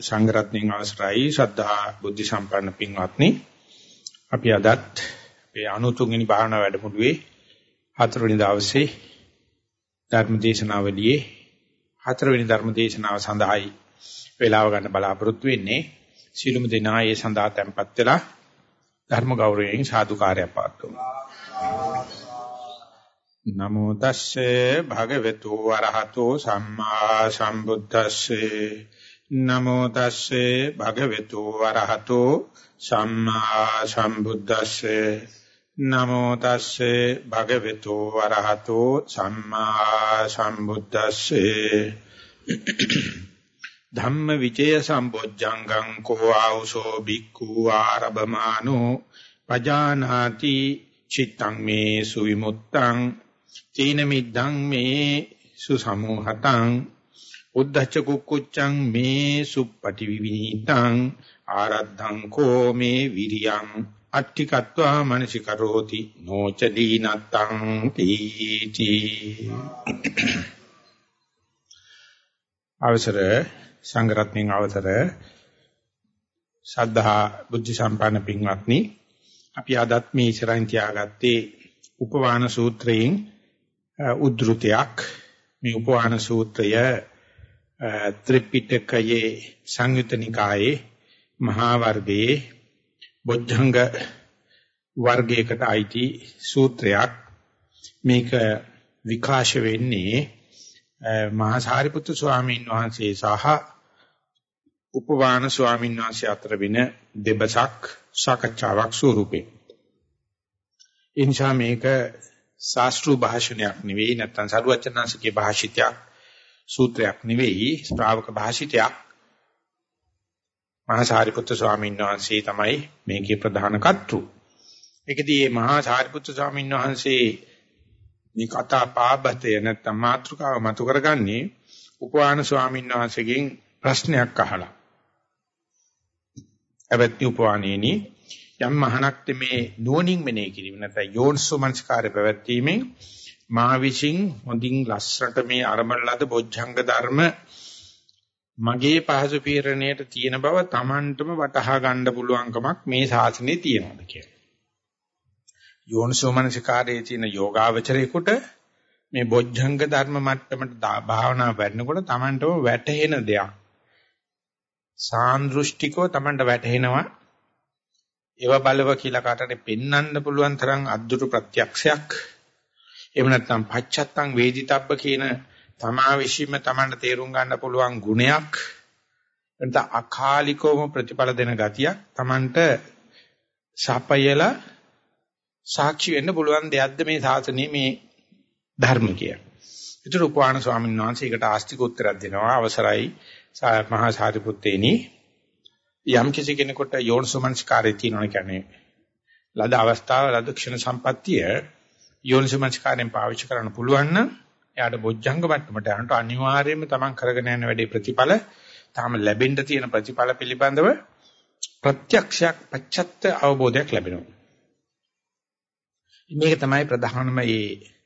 සංඝරත්නයන් අවසරයි. ශ්‍රද්ධා බුද්ධ සම්පන්න පින්වත්නි අපි අදත් මේ 93 වෙනි භාවනා වැඩමුළුවේ හතරවෙනි දවසේ ධර්ම දේශනාවලියේ හතරවෙනි ධර්ම දේශනාව සඳහායි වේලාව ගන්න බලාපොරොත්තු වෙන්නේ. සීලුම දෙනා ඒ සඳහා tempත් වෙලා ධර්ම ගෞරවයෙන් සාදුකාරයක් පාත්තුමු නමෝ තස්සේ භගවතු වරහතෝ සම්මා සම්බුද්දස්සේ නමෝ තස්සේ භගවතු වරහතෝ සම්මා සම්බුද්දස්සේ. නමෝ තස්සේ භගවතු වරහතෝ සම්මා සම්බුද්දස්සේ. ධම්ම විචය සම්බොජ්ජංගං කෝ ආවසෝ බික්ඛු ආරබමානෝ පජානාති චිත්තං මේ සුවිමුත්තං තීන මිද්දං මේ සුසමෝහතං උද්ධච්ච කුක්කුච්චං මේ සුප්පටි විවිනීතං ආරද්ධං කෝ මේ විරියං අට්ඨිකත්වා මනසිකරෝති නොච දීනත්තං තීති. අවසර සංගරත්නින් අවසර ශද්ධා බුද්ධ සම්පන්න පින්වත්නි අපි අදත් මේ ඉස්සරහින් තියාගත්තේ උපවාන සූත්‍රයෙන් උද්ෘතයක් මේ උපවාන සූත්‍රය ත්‍රිපිටකයේ සංයුත නිකායේ මහා වර්ගයේ බොද්ධංග වර්ගයකට අයිති සූත්‍රයක් මේක විකාශ වෙන්නේ මහා සාරිපුත්තු ස්වාමීන් වහන්සේ සහ උපවාන ස්වාමීන් වහන්සේ අතර වෙන දෙබසක් සාකච්ඡාවක් ස්වරූපේ. එනිසා මේක ශාස්ත්‍රීය භාෂණයක් නෙවෙයි නැත්නම් සරුවචනාංශිකේ භාෂිතයක් සූත්‍රයක් නෙවෙයි ශ්‍රාවක භාෂිතයක්. මහා සාරිපුත්‍ර ස්වාමීන් වහන්සේ තමයි මේකේ ප්‍රධාන කර්තෘ. ඒකදී මේ මහා සාරිපුත්‍ර ස්වාමීන් වහන්සේ මේ කතා පාබතය නැත්නම් මාතෘකාව මතු කරගන්නේ උපවාන ස්වාමීන් වහන්සේගෙන් ප්‍රශ්නයක් අහලා. අවත්ති උපවානේනි යම් මහණක් මේ නුවණින් මෙනෙහි කිරීම නැත්නම් යෝනිසෝමනස්කාරය පැවැත්වීමෙන් මා විසින් හොඳින් ලස්සනට මේ අරමණ ලද බොජ්ජංග ධර්ම මගේ පහසු පීරණයට තියෙන බව Tamanටම වටහා ගන්න පුළුවන්කමක් මේ ශාසනයේ තියෙනවා කියලා. යෝනිසෝමනසිකාරයේ තියෙන යෝගාවචරයේකට මේ බොජ්ජංග ධර්ම මට්ටමට භාවනා වැඩනකොට Tamanටම වැටහෙන දෙයක්. සාන්දෘෂ්ටිකව Tamanට වැටහෙනවා. ඒව බලව කියලා කාටට පෙන්වන්න පුළුවන් තරම් අද්දුරු ප්‍රත්‍යක්ෂයක්. එහෙම නැත්නම් පච්චත්තං වේදිතබ්බ කියන තමා විශ්ීම Tamanට තේරුම් ගන්න පුළුවන් ගුණයක්. එතන අකාලිකවම ප්‍රතිඵල දෙන ගතියක් Tamanට සපයලා සාක්ෂි වෙන්න පුළුවන් දෙයක්ද මේ සාසනයේ මේ ධර්ම කිය. ඒතර උපවාන ස්වාමීන් වහන්සේ ඒකට ආස්තික උත්තරයක් දෙනවා අවසරයි මහා සාරිපුත්තේනි යම් කිසි කෙනෙකුට යෝනිසමංස්කාරය තියෙනවා කියන්නේ ලද අවස්ථාව ලද ක්ෂණ සම්පත්තිය යෝනිසමංස්කාරයෙන් පාවිච්චි කරන්න පුළුවන් නම් එයාට බොජ්ජංග මට්ටමට යනට අනිවාර්යයෙන්ම තමන් කරගෙන යන වැඩේ ප්‍රතිඵල තාම ලැබෙන්න තියෙන ප්‍රතිඵල පිළිබඳව ප්‍රත්‍යක්ෂයක් පච්චත්ත අවබෝධයක් ලැබෙනවා. මේක තමයි ප්‍රධානම මේ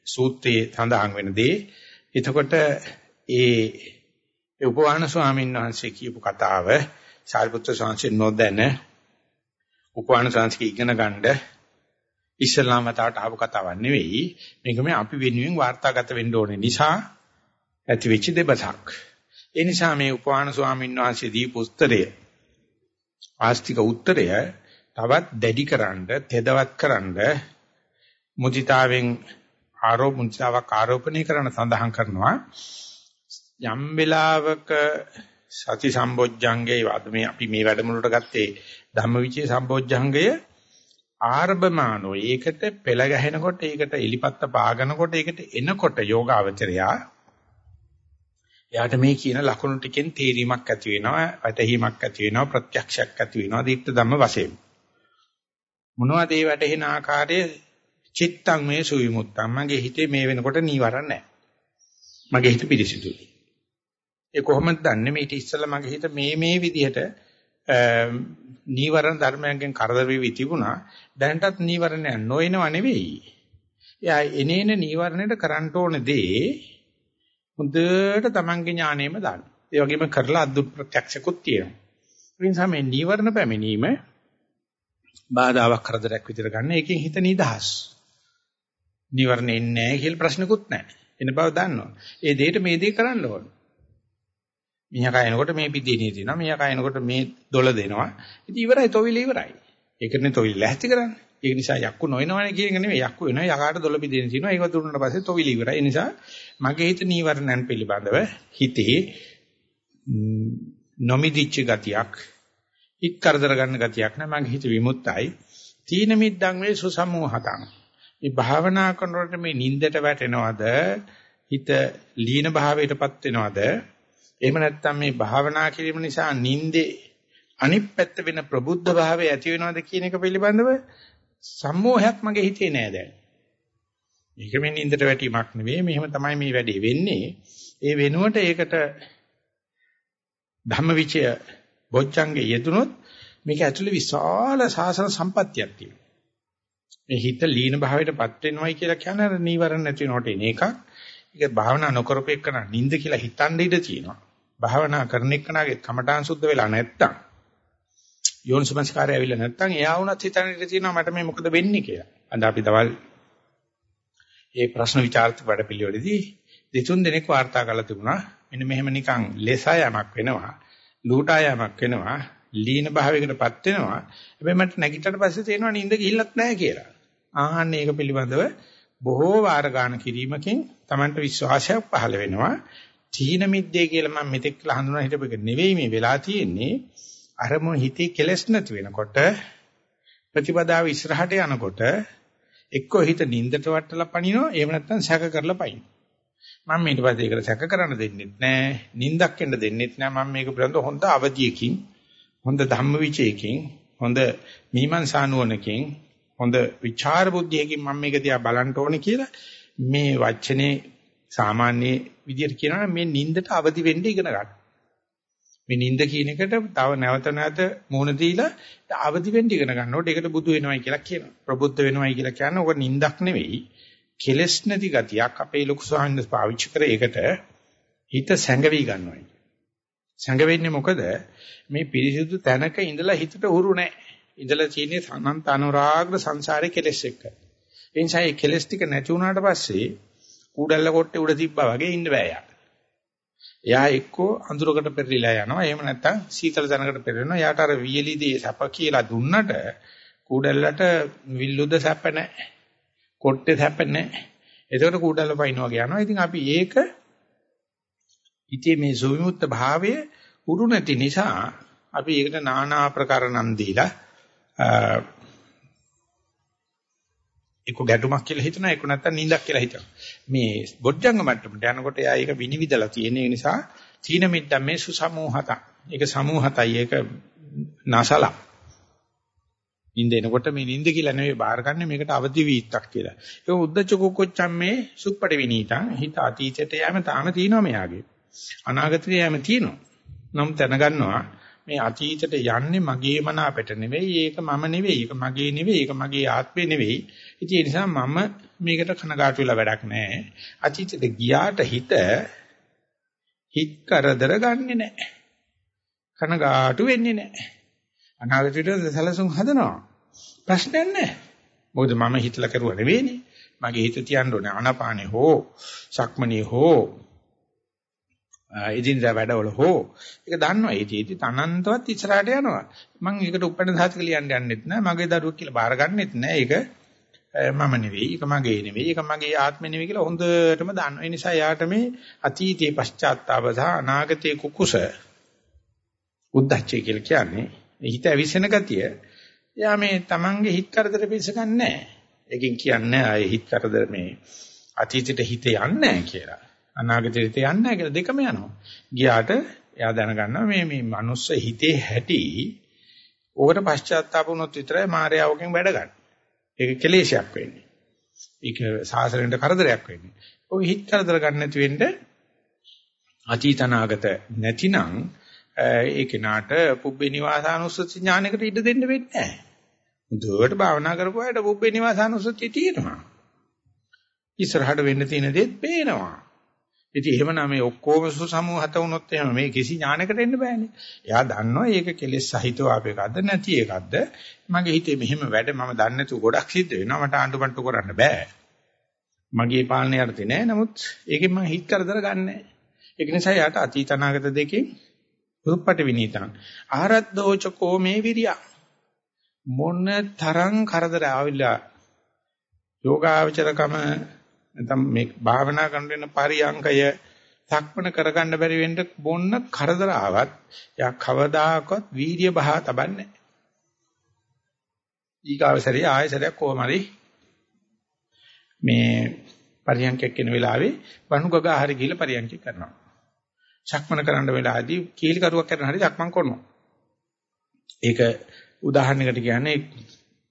සූත්‍රයේ සඳහන් වෙන දේ. එතකොට ඒ උපවාන ස්වාමීන් වහන්සේ කියපු කතාව සාරිපුත්‍ර ස්වාමීන් නොදැන උපවාන ස්වාමීන් ඉගෙන ගන්න ඉස්ලාම මතයට ආපු කතාවක් නෙවෙයි. මේක මේ අපි වෙනුවෙන් වාර්තාගත වෙන්න ඕනේ නිසා ඇති වෙච්ච දෙබසක්. ඒ නිසා මේ උපවාන ස්වාමීන් වහන්සේ දීපු උත්තරය ආස්තික උත්තරය තවත් දැඩිකරනද තෙදවත්කරනද මුදිතාවෙන් ආරෝප මුදිතාවක් ආරෝපණය කරන සඳහන් කරනවා යම් වෙලාවක සති සම්බොජ්ජංගේ වද මේ අපි මේ වැඩමුළුවට ගත්තේ ධම්මවිචේ සම්බොජ්ජංගය ආරබමානෝ ඒකට පෙළ ගැහෙනකොට ඒකට එලිපත්ත පාගනකොට ඒකට එනකොට යෝගාවචරයා එයාට මේ කියන ලකුණු ටිකෙන් තේරීමක් ඇති වෙනවා වැටහීමක් ඇති වෙනවා ප්‍රත්‍යක්ෂයක් ඇති වෙනවා දීප්ත ධම්ම වශයෙන්. මොනවද ඒ වැටහෙන ආකාරයේ? චිත්තං මේ සුවිමුත්තං. මගේ හිතේ මේ වෙනකොට නීවරණ නැහැ. මගේ හිත පිරිසිදුයි. ඒ කොහොමද දන්නේ? මේ ඊට ඉස්සෙල්ලා මගේ හිත මේ මේ විදිහට නීවරණ ධර්මයන්ගෙන් කරදර වෙවි තිබුණා දැනටත් නීවරණයක් නොයනව නෙවෙයි එයා එනේන නීවරණයට කරන්න ඕන දේ හොඳට තමන්ගේ ඥාණයෙම දාන්න ඒ වගේම කරලා අද්දුත් ප්‍රත්‍යක්ෂකුත් තියෙනවා. ඒ නිසා මේ නීවරණ පැමිණීම බාධාවක් කරදරයක් විතර ගන්න එකෙන් හිත නිදහස්. නීවරණ එන්නේ නැහැ කියලා ප්‍රශ්නකුත් නැහැ. එන බව දන්නවා. ඒ දෙයට මේ දේ කරන්න ඕන. මියා කයනකොට මේ පිටිනේ තියෙනවා. මියා කයනකොට මේ දොළ දෙනවා. ඉතින් ඉවරයි තොවිල ඉවරයි. ඒකනේ තොවිල ලැහැත්ති කරන්නේ. ඒක නිසා යක්කු නොයනවනේ කියන එක නෙමෙයි යක්කු වෙනවා. යකාට දොළ පිටිනේ තියෙනවා. ඒක දුන්නාට පස්සේ තොවිල ඉවරයි. ඒ නිසා මගේ හිත නීවරණයන් පිළිබඳව හිතේ නොමිදිච්ච ගතියක් හිත කරදර ගන්න ගතියක් නෑ. මගේ හිත විමුක්තයි. තීන මිද්දං වේ සුසමෝහතං. මේ භාවනා කරනකොට මේ නින්දට වැටෙනවද? හිත ලීන භාවයටපත් වෙනවද? එහෙම නැත්නම් මේ භාවනා කිරීම නිසා නින්දේ අනිත් පැත්ත වෙන ප්‍රබුද්ධ භාවය ඇති වෙනවද කියන එක පිළිබඳව සම්මෝහයක් මගේ හිතේ නෑ දැන්. මේක මේ නින්දට වැටීමක් නෙවෙයි මෙහෙම තමයි මේ වැඩේ වෙන්නේ. ඒ වෙනුවට ඒකට ධම්මවිචය බොච්චංගේ යෙදුනොත් මේක ඇතුලේ විශාල සාසන සම්පත්තියක් තියෙනවා. මේ හිත ලීන භාවයටපත් වෙනවයි කියලා කියන්නේ අර නීවරණ නැති වෙනකොට එන එකක්. ඒක භාවනා නොකරපු එක්කන නිින්ද කියලා හිතන්න ඉඩ තියෙනවා. භාවනා කරන එක්කනගේ කමඨාන් සුද්ධ වෙලා නැත්තම් යෝනිසමස්කාරය ඇවිල්ලා නැත්තම් එයා වුණත් හිතන්න ඉඩ තියෙනවා මට මේ මොකද වෙන්නේ කියලා. අද අපි දවල් ඒ ප්‍රශ්න විචාරත වැඩ පිළිවෙලදී දෙතුන් දෙනෙක් වාර්තා කරලා තිබුණා. මෙන්න මෙහෙම නිකන් ලෙසා යමක් වෙනවා. ලූටා යමක් වෙනවා. ලීන භාවයකටපත් වෙනවා. හැබැයි මට නැගිටට පස්සේ තේරෙනවා නිින්ද ගිහිල්ලක් නැහැ කියලා. ආහන්නේ ඒක පිළිබඳව බොහෝ වාර ගන්න කිරීමකින් Tamanට විශ්වාසයක් පහළ වෙනවා. තීන මිද්දේ කියලා මම මෙතෙක් කියලා හඳුනා හිටපු එක නෙවෙයි මේ වෙලා තියෙන්නේ. අරමුණ හිතේ කෙලස් නැති වෙනකොට ප්‍රතිපදාව ඉස්සරහට යනකොට එක්කෝ හිත නින්දට වටලා පනිනවා එහෙම නැත්නම් සැක කරලා පයින්. මම ඊට පස්සේ ඒකට සැක කරන්න දෙන්නෙත් නෑ නින්දක් එන්න දෙන්නෙත් නෑ මම මේක පිළිබඳව හොඳ අවධියකින් හොඳ ධම්මවිචයකින් හොඳ මීමන්සා නුවණකින් හොඳ විචාර බුද්ධියකින් මම මේක දිහා බලන්න ඕනේ කියලා මේ වචනේ සාමාන්‍ය විදිහට කියනවා මේ නින්දට අවදි වෙන්න ඉගෙන ගන්න. මේ නින්ද කියන එකට තව නැවත නැවත මුහුණ දීලා අවදි වෙන්න ඉගෙන ගන්නකොට ඒකට බුදු වෙනවයි කියලා කියනවා. ප්‍රබුද්ධ වෙනවයි කියලා කියන්නේ ඔක නින්දක් නෙවෙයි. කෙලස් නැති ගතියක් අපේ ලොකු ස්වාමීන් පාවිච්චි කරේ ඒකට හිත සැඟවි ගන්නවයි. සැඟවෙන්නේ මොකද? මේ පිරිසිදු තැනක ඉඳලා හිතට උරු නැහැ. ඉඳලා තියෙන්නේ අනන්ත අනුරාග්‍ර සංසාරේ කෙලස් එක්ක. ඒ නිසා මේ කෙලස් ටික නැති වුණාට පස්සේ කුඩල්ල කොට්ටේ උඩ තිබ්බා වගේ ඉන්න බෑ යාට. එයා එක්කෝ අඳුරකට පෙරලිලා යනවා. එහෙම නැත්නම් සීතල තැනකට පෙරලෙනවා. යාට අර වියලිදී සැප කියලා දුන්නට කුඩල්ලට විල්ලුද සැප නැහැ. කොට්ටේ සැප නැහැ. එතකොට කුඩල්ල පයින්නවා කියනවා. ඉතින් අපි ඒක ඉතින් මේ සුවිමුත්ත භාවය උරු නැති නිසා අපි ඒකට নানা ආකාර නම් දීලා එක්ක ගැටුමක් කියලා හිතනවා එක්ක නැත්තම් නිින්දක් කියලා හිතනවා. මේ බොජ්ජංග මට්ටමට යනකොට එයා ඒක විනිවිදලා තියෙන නිසා තීන මිද්දම් මේ සුසමෝහත. ඒක සමෝහතයි ඒක නැසලා. නිින්ද එනකොට මේ නිින්ද කියලා නෙවෙයි බාරගන්නේ මේකට අවදි වීත්තක් කියලා. ඒක උද්දච්ච කුක්කොච්චම් මේ සුප්පටි විනීතං හිත අතීතයට යෑම තාම තියෙනවා මෙයාගේ. අනාගතයට යෑම තියෙනවා. නම් දැනගන්නවා මේ අතීතයට යන්නේ මගේ මන අපිට නෙවෙයි ඒක මම නෙවෙයි ඒක මගේ නෙවෙයි ඒක මගේ ආත්මේ නෙවෙයි. ඉතින් ඒ නිසා මම මේකට කනගාටු වෙලා වැඩක් නැහැ. අතීතයට ගියාට හිත හිත කරදර ගන්නෙ නැහැ. කනගාටු වෙන්නේ නැහැ. අනාගතයට සැලසුම් හදනවා. ප්‍රශ්නයක් නැහැ. මොකද මම හිතලා කරුවා නෙවෙයිනේ. මගේ හිත තියන්න ඕනේ ආනාපානේ හෝ සක්මණේ හෝ එදිනදා වැඩවල හෝ ඒක දන්නවා. ඒ තීටි තනන්තවත් ඉස්සරහට යනවා. මම ඒකට උපැන්න සාතික ලියන්න යන්නෙත් නෑ. මගේ දරුවෙක් කියලා බාර ගන්නෙත් නෑ. ඒක මම නෙවෙයි ඒක මගේ නෙවෙයි ඒක මගේ ආත්මෙ නෙවෙයි කියලා හොඳටම දන්නවා. ඒ නිසා යාට මේ අතීතේ පශ්චාත්තාප සහ අනාගතේ කුකුස උද්දච්චය කියලා කියන්නේ හිත ඇවිස්සෙන ගතිය එයා මේ Tamange හිත කරදර පිස්ස ගන්නෑ ඒකෙන් කියන්නේ ආයේ හිත කරදර මේ අතීතෙට හිත යන්නේ නැහැ කියලා. අනාගතයට යන්නේ නැහැ කියලා දෙකම යනවා. ගියාට එයා දැනගන්නවා මේ මේ මනුස්ස හිතේ හැටි ඕකට පශ්චාත්තාප වුණොත් විතරයි මායාවකින් වැඩ ගන්න. ඒක කෙලේශයක් වෙන්නේ. ඒක සාසරෙන්ට කරදරයක් වෙන්නේ. ඔය හිත කරදර ගන්න නැති වෙන්න අතීතනාගත නැතිනම් ඒ කෙනාට පුබ්බේ නිවාසානුස්සති ඥානයකට ඉඩ දෙන්න වෙන්නේ නැහැ. මුදුවට භාවනා කරපුවාට පුබ්බේ නිවාසානුස්සතිය තියෙනවා. ඉස්සරහට වෙන්න තියෙන දේත් පේනවා. ඉතින් එහෙමනම් මේ ඔක්කොම සමූහ හත වුණොත් එහෙම මේ කිසි ඥානයකට එන්න බෑනේ. එයා දන්නවා මේක කෙලෙස් සහිතව ආප එකක්ද නැති එකක්ද. මගේ හිතේ මෙහෙම වැඩ මම දන්නේ නැතුව ගොඩක් සිද්ධ වෙනවා. මට ආණ්ඩුපන්ටු කරන්න බෑ. මගේ පාලනය යටතේ නෑ. නමුත් ඒකෙන් මම හිත කරදර ගන්නෑ. ඒක නිසා යාට අතීත අනාගත දෙකේ උපපට විනීතං. ආරද්දෝචකෝ මේ විරිය. මොන තරම් කරදර ආවිලා යෝගාචරකම නැත්නම් මේ භාවනා කරන වෙන පරියංකය සක්මන කරගන්න බැරි වෙන්න බොන්න කරදර ආවත් යා කවදාකවත් වීර්ය බහා තබන්නේ ඊගාවසරිය ආයසරයක් කොහොම හරි මේ පරියංකයක් කියන වෙලාවේ වණුගග හරි ගිහලා පරියංකය කරනවා. සක්මන කරන්න වෙලාවදී කීලි කරුවක් කරන හරි සක්මන් කරනවා. ඒක උදාහරණයකට කියන්නේ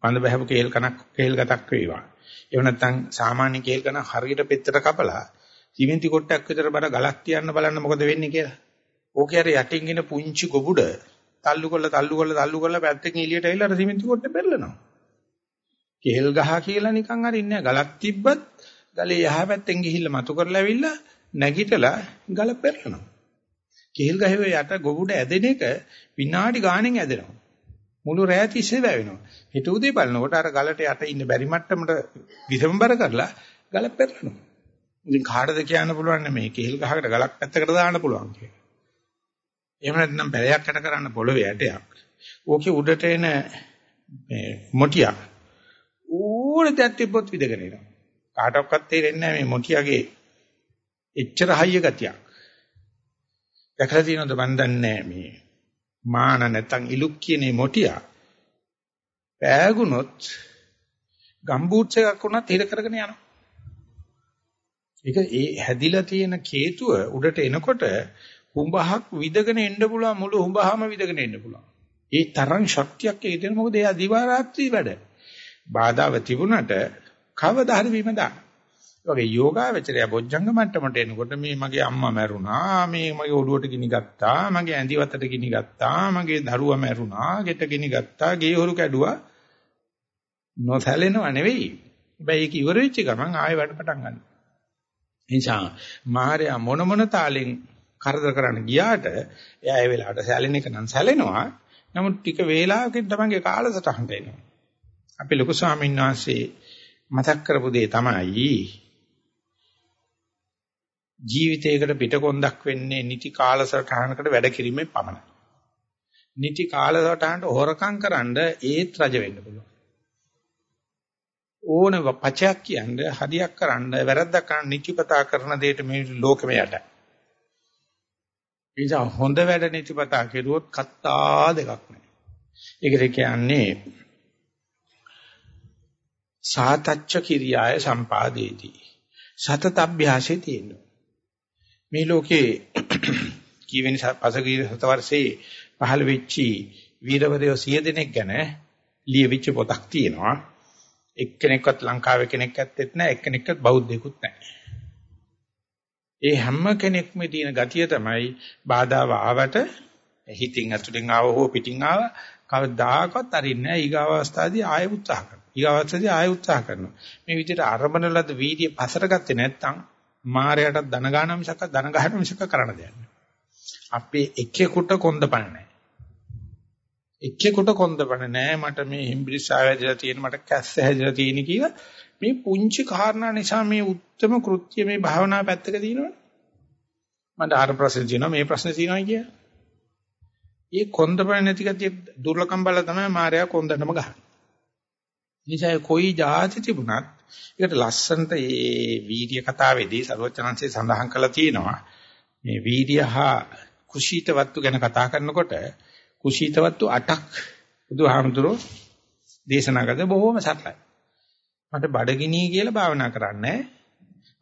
පඳ බහැපු කේල් කනක් කේල් ගතක් වේවා. එහෙම නැත්නම් සාමාන්‍ය කේල් කන හරියට පෙත්තට කපලා සිමෙන්ති කොටයක් විතර බර ගලක් තියන්න බලන්න මොකද වෙන්නේ කියලා. ඕකේ අර යටින් එන පුංචි ගොබුඩ තල්ලු කරලා තල්ලු කරලා තල්ලු කරලා පැත්තකින් එළියට ඇවිල්ලා අර සිමෙන්ති කොටේ පෙරලනවා. කේල් ගහ කියලා නිකන් හරින්නේ ගලක් තිබ්බත් ගලේ යහ පැත්තෙන් ගිහිල්ලා මතු කරලා ඇවිල්ලා නැගිටලා ගල පෙරලනවා. කේල් ගහේ යට ගොබුඩ ඇදෙන එක විනාඩි ගාණෙන් ඇදෙනවා. මුළු රැය තිස්සේ වැවෙනවා. හිත උදේ බලනකොට අර ගලට යට ඉන්න බැරි මට්ටමට විසම්බර කරලා ගල පෙරලනවා. ඉතින් කාටද කියන්න පුළුවන් මේ කෙහෙල් ගහකට ගලක් පැත්තකට දාන්න පුළුවන් කියලා. එහෙම නැත්නම් බැලයක් යට කරන්න පොළවේ ඇටයක්. ඕකේ උඩට එන මේ මොටියක් ඕන දෙයක් තිබ්බොත් විදගෙන එනවා. කාටවත් තේරෙන්නේ නැහැ මේ මොටියගේ එච්චර හයිය ගතියක්. දැකලා තියෙනවද මන් දන්නේ මේ මාන නැත්තම් ඉලුක් කියන මොටියා පෑගුණොත් ගම්බූට්ස් එකක් වුණත් හිර කරගෙන යනවා. ඒක ඒ හැදිලා තියෙන කේතුව උඩට එනකොට හුඹහක් විදගෙන එන්න පුළුවන් මුළු හුඹහම විදගෙන එන්න පුළුවන්. ඒ තරම් ශක්තියක් ඒ දෙන මොකද එයා දිවා රාත්‍රී වැඩ. බාධාව තිබුණට කවදා හරි බිම දාන. වගේ යෝගාවචරය බොජ්ජංග මට්ටමට එනකොට මේ මගේ අම්මා මැරුණා මේ මගේ ඔළුවට ගිනි ගත්තා මගේ ඇඳි වතට ගිනි ගත්තා මගේ දරුවා මැරුණා ගෙට ගිනි ගත්තා ගේ හොරු කැඩුවා. නොසැලෙනව නෙවෙයි. හැබැයි ඒක ඉවර වෙච්ච ගමන් ආයෙ වැඩ පටන් ගන්නවා. නිසා මාර්යා මොන මොන තාලෙන් කරදර කරන්න ගියාට එයා ඒ වෙලාවට සැලෙන එක නම් සැලෙනවා. නමුත් ටික වේලාවකින් තමන්ගේ කාලසටහනට එනවා අපි ලොකු ස්වාමීන් වහන්සේ මතක් කරපු දේ තමයි ජීවිතයකට පිටකොන්දක් වෙන්නේ නිති කාලසටහනකට වැඩ කිරීමෙන් පමණයි. නිති කාලසටහනට හොරකම් කරන්න ඒත් රජ වෙන්න පුළුවන්. ඕන පචයක් කියන්නේ හරියක් කරන්න වැරද්දක් කරන්න නිතිපතා කරන දෙයට මේ ලෝකෙම යට. නිසා හොඳ වැඩ නිතිපතා කෙරුවොත් කත්තා දෙකක් නැහැ. ඒකට කියන්නේ සාතච්ච කිරියාය සම්පාදේති. සතත අභ්‍යාසයේ තියෙනවා. මේ ලෝකේ කීවෙනි පසුගිය සත වර්ෂයේ පහළ වෙච්චි වීරවරයෝ සිය දෙනෙක් ගැන ලියවිච්ච පොතක් තියෙනවා. එක්කෙනෙක්වත් ලංකාවේ කෙනෙක් ඇත්තෙත් නැහැ එක්කෙනෙක්වත් බෞද්ධයෙකුත් නැහැ. ඒ හැම කෙනෙක්ම තියෙන ගතිය තමයි බාධාව ආවට හිතින් ඇතුලෙන් ආව හෝ පිටින් ආව කවදාකවත් අරින්නේ නැහැ ඊගාව අවස්ථාවේදී ආයෙ උත්සාහ කරනවා. ඊගාව අවස්ථාවේදී ආයෙ උත්සාහ කරනවා. මේ විදිහට අරබන ලද වීර්ය පසර ගත්තේ නැත්නම් මායයට ධන ගන්න මිසක ධන ගන්න මිසක කරන්න දෙයක් නෑ. අපේ එකෙකුට කොන්දපණ නෑ. එකෙකුට කොන්දපණ නෑ මට මේ හිම්බිරිස් ආවැදලා තියෙන මට කැස්ස හැදලා තියෙන කියලා මේ පුංචි කාරණා නිසා මේ උත්තරම කෘත්‍ය මේ භාවනා පැත්තක තියෙනවනේ. මට අර ප්‍රශ්න තියෙනවා මේ ප්‍රශ්න තියෙනවා කිය. ඒ කොන්දපණ නැති ගතිය දුර්ලකම් බල තමයි මායя කොන්දටම ගහන්නේ. නිසා කොයි જાති තිබුණත් ඒකට ලස්සනට මේ වීර්ය කතාවේදී සර්වචනංශේ සඳහන් කරලා තියෙනවා. මේ වීර්ය හා කුසීත වත්තු ගැන කතා කරනකොට කුසීත වත්තු 8ක් බුදුහාමුදුරෝ දේශනා කරද බොහොම සරලයි. මට බඩගිනි කියලා භාවනා කරන්නේ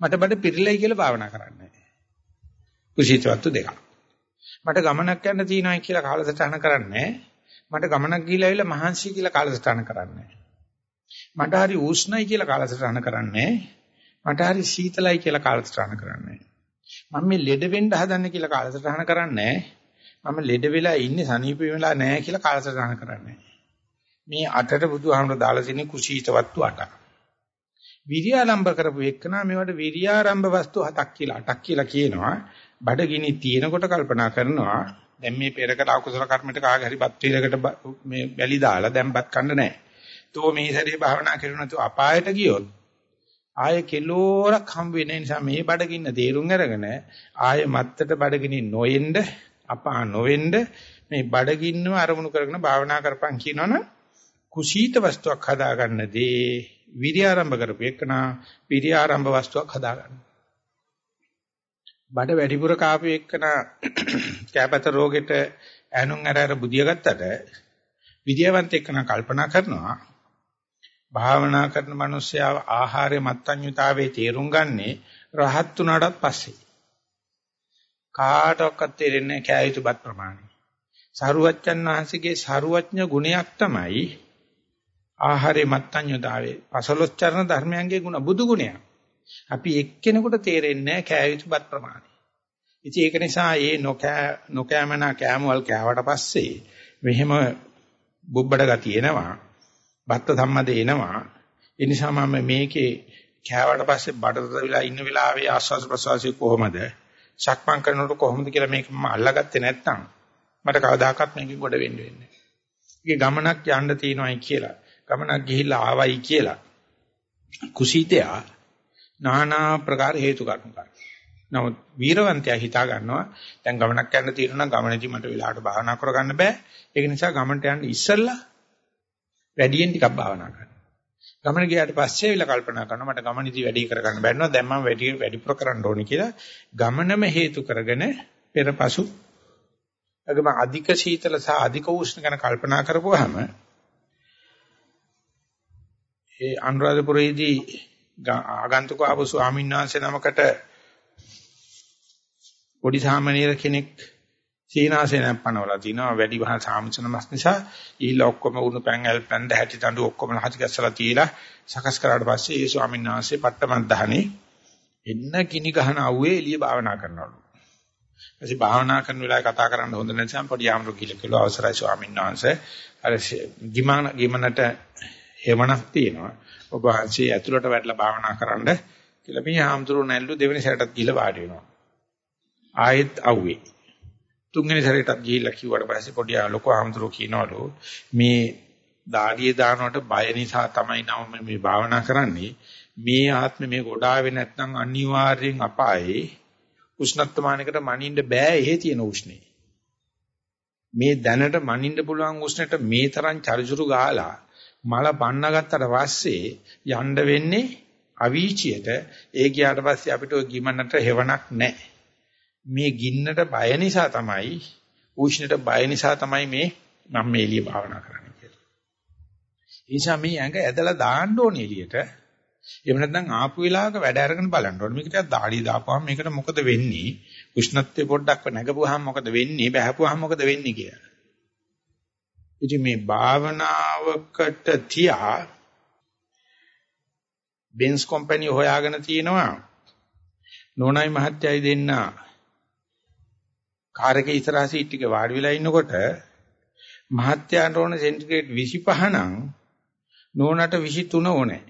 මට බඩ පිරිලයි කියලා භාවනා කරන්නේ කුසීත වත්තු දෙකක්. මට ගමනක් යන්න තියෙනවා කියලා කාලසටහන කරන්නේ මට ගමනක් ගිහිල්ලා ඇවිල්ලා මහන්සි කියලා කාලසටහන කරන්නේ මට හරි උෂ්ණයි කියලා කාලසටහන කරන්නේ. මට හරි සීතලයි කියලා කාලසටහන කරන්නේ. මම මේ ලෙඩ වෙන්න හදන්නේ කියලා කාලසටහන කරන්නේ. මම ලෙඩ වෙලා ඉන්නේ සනීප වෙලා නැහැ කියලා කාලසටහන කරන්නේ. මේ අටට බුදුහාමුදුර දාලා තියෙන කුසීත වත්තු අට. විරියාරම්භ කරපු එක්කනා මේවට විරියාරම්භ වස්තු හතක් කියලා අටක් කියලා කියනවා. බඩගිනි තියෙනකොට කල්පනා කරනවා දැන් මේ පෙරකට අකුසල කර්මයට කාගේ හරි බත් වේලකට මේ බැලි දාලා දැන් බත් කන්න නැහැ. තෝ මේ සැරේ භාවනා කරුණා තු අපායට ගියොත් ආය කෙලෝරක් හම් වෙන නිසා මේ බඩගින්න තේරුම් අරගෙන ආය මත්තට බඩගිනි නොයෙන්න අපා නොවෙන්න මේ බඩගින්නව අරමුණු කරගෙන භාවනා කරපන් කියනවනම් කුසීත වස්තුවක් හදාගන්නදී විරිය ආරම්භ කරපු එකනා විරිය ආරම්භ වස්තුවක් හදාගන්න. බඩ වැඩිපුර කාපු එකනා කැපත රෝගෙට ඈනුම් අර අර බුදිය ගත්තට විද්‍යාවන්ත එක්කන කල්පනා කරනවා භාවනා කරන මිනිස්සයා ආහාරයේ මත්ඤ්‍යතාවයේ තේරුම් ගන්නේ රහත් උනාටත් පස්සේ. කාටවත් තේරෙන්නේ කෑ යුතුපත් ප්‍රමාණය. සරුවච්චන් වහන්සේගේ සරුවඥ ගුණයක් තමයි ආහාරයේ මත්ඤ්‍යතාවයේ පසලොස් චරණ ධර්මයන්ගේ ගුණ බුදු ගුණයක්. අපි එක්කෙනෙකුට තේරෙන්නේ නැහැ කෑ යුතුපත් ප්‍රමාණය. ඉතින් ඒක නිසා මේ නොකෑ නොකෑමන කෑමවල් කෑවට පස්සේ මෙහෙම බුබ්බඩ ගතිය එනවා. බත්ත සම්මද එනවා. ඒ නිසා මම මේකේ කෑවට පස්සේ බඩට වෙලා ඉන්න වෙලාවේ ආස්වාද ප්‍රසවාසය කොහොමද? සක්මන් කරනකොට කොහොමද කියලා මේක මම අල්ලගත්තේ නැත්නම් මට කවදාකවත් මේකෙන් ගොඩ වෙන්න වෙන්නේ නැහැ. ගමනක් යන්න තියෙනවායි කියලා. ගමනක් ගිහිල්ලා ආවයි කියලා. කුසීතයා নানা ප්‍රකාර හේතු කාරණා නමුත් වීරවන්තයා හිතා ගන්නවා දැන් ගමනක් යන්න තියෙනවා නම් ගමනේදී මට වෙලාවට භාවනා කරගන්න බෑ. ඒක නිසා ගමනට යන්න ඉස්සෙල්ලා වැඩියෙන් ටිකක් භාවනා කරන්න. ගමන ගියාට පස්සේ විල කල්පනා කරනවා මට ගමනේදී වැඩි කරගන්න බැන්නවා දැන් මම වැඩි වැඩිපුර කරන්න ඕනේ කියලා ගමනම හේතු කරගෙන පෙරපසු අගම අධික සීතල සහ අධික උෂ්ණ ගැන කල්පනා කරපුවාම ඒ අනුරාධපුරයේදී ආගන්තුක ආපු ස්වාමීන් වහන්සේ නමකට පොඩි සාමණේර කෙනෙක් සීනාසෙන් පනවලා තිනවා වැඩි වහන සාමචන මස් නිසා ඊළ ඔක්කොම උණු පැන් ඇල් පැන් දැහැටි තඬු ඔක්කොම හති ගැස්සලා තියලා සකස් කරාට පස්සේ ඒ ස්වාමීන් වහන්සේ පට්ටමන් දහනේ එන්න කිනි ගහන අවුවේ එළිය භාවනා කරනවලු. ඊපස්සේ භාවනා කරන වෙලාවේ කතා කරන්න හොඳ නැත්නම් පොඩි ආමරු කිල කිලෝ අවසරයි ස්වාමීන් වහන්සේ අර ගිමන ගිමනට හේමනක් තියෙනවා. ඔබ වහන්සේ ඇතුළට වැටලා භාවනා කරන්න කියලා මේ ආමතුරු නැල්ලු දෙවෙනි සැරටත් ගිහලා වාඩි වෙනවා. ආයෙත් අවුවේ. තුන්වෙනි සැරේටත් ගිහිල්ලා කිව්වට පස්සේ පොඩි ලොකු ආමතුරු කියනවලු මේ දාඩියේ දානවට බය නිසා තමයි නම මේ භාවනා කරන්නේ. මේ ආත්මෙ මේ ගොඩාවේ නැත්නම් අනිවාර්යෙන් අපායේ උෂ්ණත්වමානයකට මනින්න බෑ එහෙ තියෙන උෂ්ණේ. මේ දැනට මනින්න පුළුවන් උෂ්ණයට මේ තරම් චරිචුරු ගහලා මල පන්න ගත්තට පස්සේ යන්න වෙන්නේ අවීචියට ඒ ගියාට පස්සේ අපිට ඔය ගිමනට හෙවණක් නැහැ. මේ ගින්නට බය නිසා තමයි උෂ්ණයට බය නිසා තමයි මේ මම මේ එළිය භාවනා කරන්නේ කියලා. ඒ නිසා මේ ඇඟ ඇදලා දාන්න ඕනේ එළියට. එහෙම නැත්නම් ආපු වෙලාවක වැඩ අරගෙන බලන්න ඕනේ. මේක ටිකක් දාඩිය දාපුවාම මේකට මොකද වෙන්නේ? උෂ්ණත්වය පොඩ්ඩක් නැගපුවාම මොකද වෙන්නේ? බහැපුවාම මොකද වෙන්නේ කියලා. ඉතින් මේ භාවනාවකට තියා බෙන්ස් කම්පැනි හොයාගෙන තියෙනවා. නෝනයි මහත්තයයි දෙන්නා කාර් එකේ ඉස්සරහා සීට් එකේ වාඩි වෙලා ඉන්නකොට මහත්යාට ඕන සෙන්ටිග්‍රේඩ් 25 නම් නෝනට 23 ඕනේ.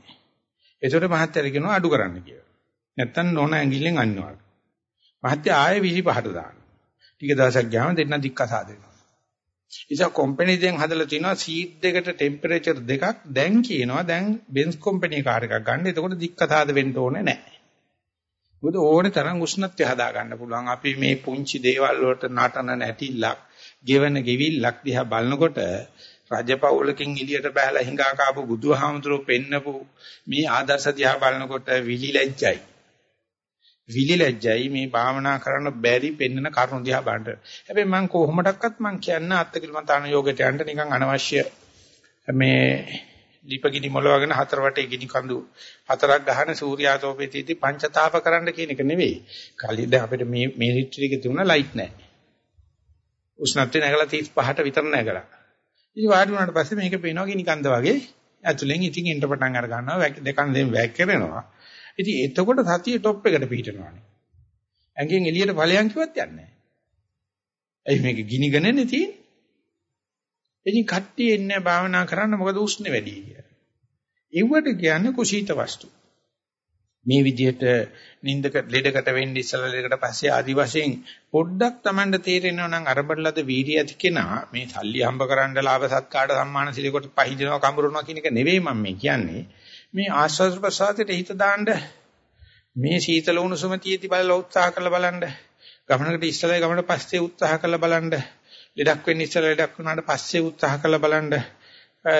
ඒතකොට මහත්යාට කියනවා අඩු කරන්න කියලා. නැත්තම් නෝන ඇඟිල්ලෙන් අන්නවා. මහත්යා ආයේ 25ට දානවා. ටික දවසක් ගියාම දෙන්න දික්කසා දෙනවා. ඉතින් කම්පැනි දැන් හදලා තිනවා සීට් දෙකට ටෙම්පරේචර් දෙකක් දැන් කියනවා දැන් බෙන්ස් කම්පැනි කාර් එකක් ගන්න. එතකොට දික්කසාද වෙන්න ඕනේ නැහැ. මොකද ඕනේ තරම් උෂ්ණත්වය හදා ගන්න පුළුවන්. අපි මේ පුංචි දේවල් වලට නටන නැටිල්ලක්, ගෙවන ගෙවිල්ලක් දිහා බලනකොට රජපෞලකින් එළියට බහලා හිඟා කාපු බුදුහාමුදුරුවෝ පෙන්නපු මේ ආදර්ශ දිහා බලනකොට විලිලැජ්ජයි. විලිලැජ්ජයි මේ භාවනා කරන්න බැරි පෙන්නන කරුණු දිහා බලන්න. හැබැයි මම කොහොමඩක්වත් මම කියන්න අත්තිකිලමතාන යෝගයට යන්න නිකන් අනවශ්‍ය මේ දීපගිනි මොලවගෙන හතර වටේ ගිනි කඳු හතරක් ගහන සූර්යාතෝපේතීදී පංචතාප කරන්න කියන එක නෙවෙයි. කලින් දැන් අපිට මේ මේ රිට්‍රීට් එකේ තිබුණා ලයිට් නැහැ. උෂ්ණත්වය නැගලා 35ට විතර නැගලා. ඉතින් වාඩි වුණාට පස්සේ මේක පේනවා ගිනි කන්ද වගේ ඇතුලෙන් ඉතින් එන්න පටන් අර ගන්නවා දෙකන් දෙන් වැක් කරනවා. ඉතින් එතකොට සතිය টොප් එකට පිහිටනවානේ. ඇඟෙන් එළියට ඵලයන් කිව්වත් යන්නේ නැහැ. එයි මේක ගිනි ගණනේ තියෙන්නේ. ඉතින් කට්ටිය එන්නේ භාවනා කරන්න මොකද උෂ්ණ වැඩි කියලා. ඒවට කියන්නේ කුසීත වස්තු. මේ විදිහට නින්දක ලෙඩකට වෙන්නේ ඉස්සලා ලෙඩකට පස්සේ ආදි වශයෙන් පොඩ්ඩක් Tamanට තේරෙනවා නම් අරබඩලද වීර්ය ඇති කෙනා මේ සල්ලි හම්බ කරන්න ලාභ සත්කාර සම්මාන සිලකොට පහිනවා කඹරනවා කියන එක නෙවෙයි මම මේ කියන්නේ මේ ආස්වාද ප්‍රසආතයට හිත දාන්න මේ සීතල උණුසුම තියෙති බලලා උත්සාහ කරලා බලන්න ගමනකට ඉස්සලා ගමනට පස්සේ උත්සාහ කරලා බලන්න ලෙඩක් වෙන්න ඉස්සලා ලෙඩක් වුණාට පස්සේ උත්සාහ කරලා බලන්න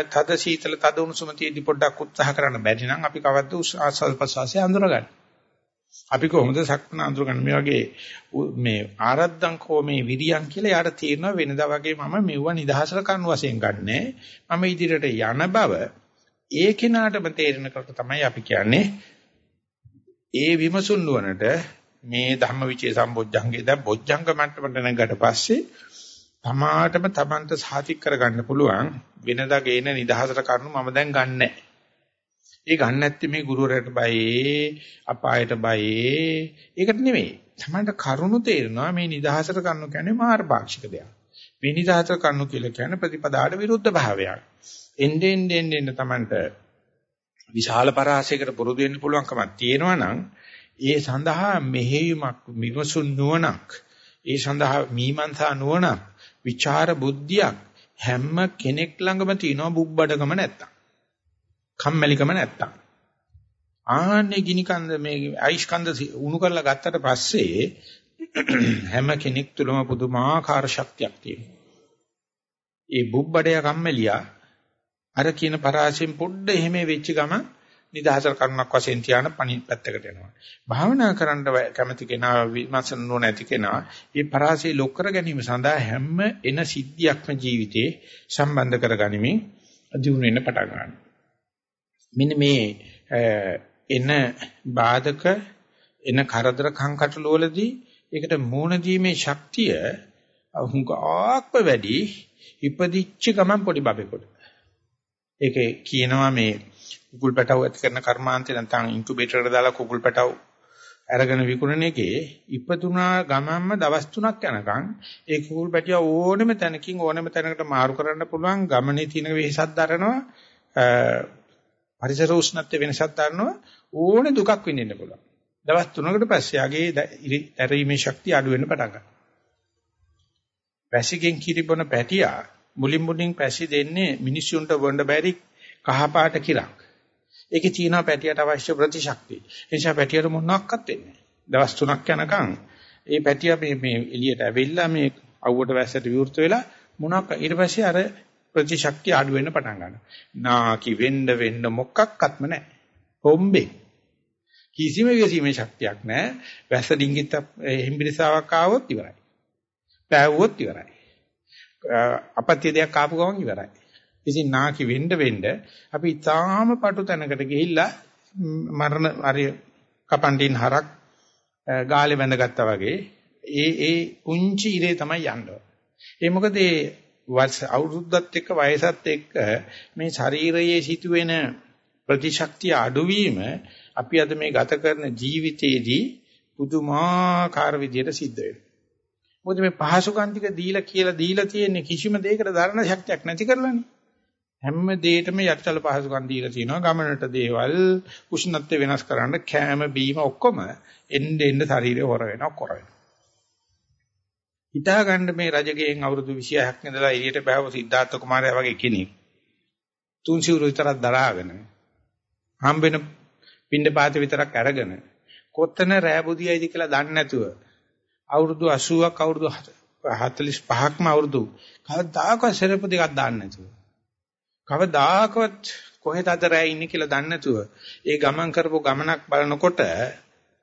තද සීතල තද උණුසුම තියෙදි පොඩ්ඩක් උත්සාහ කරන්න බැරි නම් අපි කවද්ද ආස්වාද ප්‍රසවාසය අඳුරගන්නේ. අපි කොහොමද සක්මන අඳුරගන්නේ මේ වගේ මේ ආරද්දං කෝ මේ විරියන් කියලා යාට තේරෙනවා වෙනදා වගේ මම මෙවුව නිදහසට කන්න වශයෙන් ගන්නෑ. මම ඉදිරියට යන බව ඒ කෙනාටම තේරෙනකොට තමයි අපි කියන්නේ ඒ විමසුන් නුවණට මේ ධම්මවිචේ සම්බොජ්ජංගේ දැන් බොජ්ජංග මට්ටමට නැගගට පස්සේ තමාටම තමන්ට සාතික් කරගන්න පුළුවන් වෙනදා ගේන නිදහසට කරුණු මම දැන් ගන්නෑ. ඒ ගන්න නැත්තේ මේ ගුරුවරයාට බයේ අපායට බයේ ඒකට නෙමෙයි. තමන්ට කරුණු තේරෙනවා මේ නිදහසට කරුණු කියන්නේ මාර්ගපාක්ෂික දෙයක්. මේ නිදහසට කරුණු කියලා කියන්නේ ප්‍රතිපදාට විරුද්ධ භාවයක්. එන්නේ එන්නේ එන්නේ තමන්ට විශාල පරාසයකට පුරුදු වෙන්න පුළුවන්කමක් තියෙනවා නම් ඒ සඳහා මෙහෙයුමක් විමසුන් නුවණක් ඒ සඳහා මීමන්සා නුවණක් විචාර බුද්ධියක් හැම කෙනෙක් ළඟම තියෙනවා බුබ්බඩකම නැත්තම්. කම්මැලිකම නැත්තම්. ආන්නේ ගිනි කන්ද මේ අයිස් කන්ද උණු කරලා ගත්තට පස්සේ හැම කෙනෙක් තුළම පුදුමාකාර ශක්තියක් තියෙනවා. ඒ බුබ්බඩය කම්මැලියා අර කියන පරාසයෙන් පොඩ්ඩ එහෙම වෙච්ච ගමන් නිදහසට කරුණක් වශයෙන් තියාන පණි පැත්තකට යනවා. භාවනා කරන්න කැමති කෙනා විමර්ශන නො නැති කෙනා මේ පරාසය ලොක් කර ගැනීම සඳහා හැම එන සිද්ධියක්ම ජීවිතේ සම්බන්ධ කරගනිමින් දියුණු වෙන්න පටන් ගන්නවා. මෙන්න මේ එන බාධක එන කරදර කංකටලවලදී ඒකට මූණ දීමේ ශක්තිය හුඟක්ම වැඩි ඉපදිච්ච ගමන් පොඩි බබෙකුට. ඒකේ කියනවා මේ කුකුල් පැටව ඇති කරන කර්මාන්තේ නැත්නම් ඉන්කියුබේටර් එකට දාලා කුකුල් පැටව අරගෙන විකුණන එකේ ඉපතුනා ගමන්ම දවස් 3ක් යනකම් ඒ කුකුල් පැටිය ඕනෙම තැනකින් ඕනෙම තැනකට මාරු කරන්න පුළුවන් ගමනේ තියෙන වෙහසක් දරනවා පරිසර උෂ්ණත්වයේ වෙනසක් දරනවා ඕනේ දුකක් විඳින්න පුළුවන්. දවස් 3කට පස්සේ ආගේ දැරීමේ ශක්තිය අඩු වෙන්න පටන් ගන්නවා. පැසිගෙන් කිරිබොන පැටියා මුලින් මුලින් පැසි දෙන්නේ මිනිස්සුන්ට වොන්න බැරි කහපාට කිරක්. ඒකේ තියෙනවා පැටියට අවශ්‍ය ප්‍රතිශක්තිය. ඒ නිසා පැටියට මොනවත් වෙන්නේ දවස් 3ක් යනකම් ඒ පැටිය මේ මේ එළියට ඇවිල්ලා මේ අවුවට වැස්සට විවෘත වෙලා මොනක් ඊට පස්සේ අර ප්‍රතිශක්තිය අඩු වෙන්න පටන් ගන්නවා. නාකි වෙන්න වෙන්න මොකක්වත්ම නැහැ. හොම්බේ. කිසිම විසීමේ ශක්තියක් නැහැ. වැස්ස ඩිංගිත් හිම්බිරිසාවක් ආවොත් ඉවරයි. පෑවුවොත් ඉවරයි. අපත්‍ය දෙයක් ආපු ගමන් ඉවරයි. ඉතින් නාකි වෙන්න වෙන්න අපි තාම පටු තැනකට ගිහිල්ලා මරණ හරි කපන්ටින් හරක් ගාලේ බැඳගත්තා වගේ ඒ ඒ පුංචි ඉරේ තමයි යන්නේ. ඒ මොකද ඒ වර්ෂ අවුරුද්දත් එක්ක වයසත් එක්ක මේ ශරීරයේ සිදුවෙන ප්‍රතිශක්තිය අඩුවීම අපි අද මේ ගත කරන ජීවිතයේදී පුදුමාකාර විදියට සිද්ධ වෙනවා. මොකද මේ පහසුකම් ටික දීලා කියලා දීලා තියෙන කිසිම දෙයකට ධර්ණ ශක්තියක් නැති කරලානේ. හැම දෙයකම යටිතල පහසුකම් දීලා තිනවා. ගමනට දේවල් උෂ්ණත්වය වෙනස් කරන්න කෑම බීම ඔක්කොම එන්න එන්න ශරීරය හොර වෙනවා කොර වෙනවා. හිතා ගන්න මේ රජගෙන් අවුරුදු 26ක් ඉඳලා එළියට බෑව සිද්ධාර්ථ කුමාරයා වගේ කෙනෙක් තුන් සිවුරු විතරක් දරාගෙන හම්බෙන පින්ඩ පාත විතරක් අරගෙන කොත්තන රෑබුදියයිද කියලා දන්නේ නැතුව අවුරුදු 80ක් අවුරුදු 45ක්ම අවුරුදු කවදාකවත් සෙරපු දෙකක් දාන්න නැතුව කවදාකවත් කොහෙද අද රැ ඉන්නේ කියලා දන්නේ නැතුව ඒ ගමන් කරපු ගමනක් බලනකොට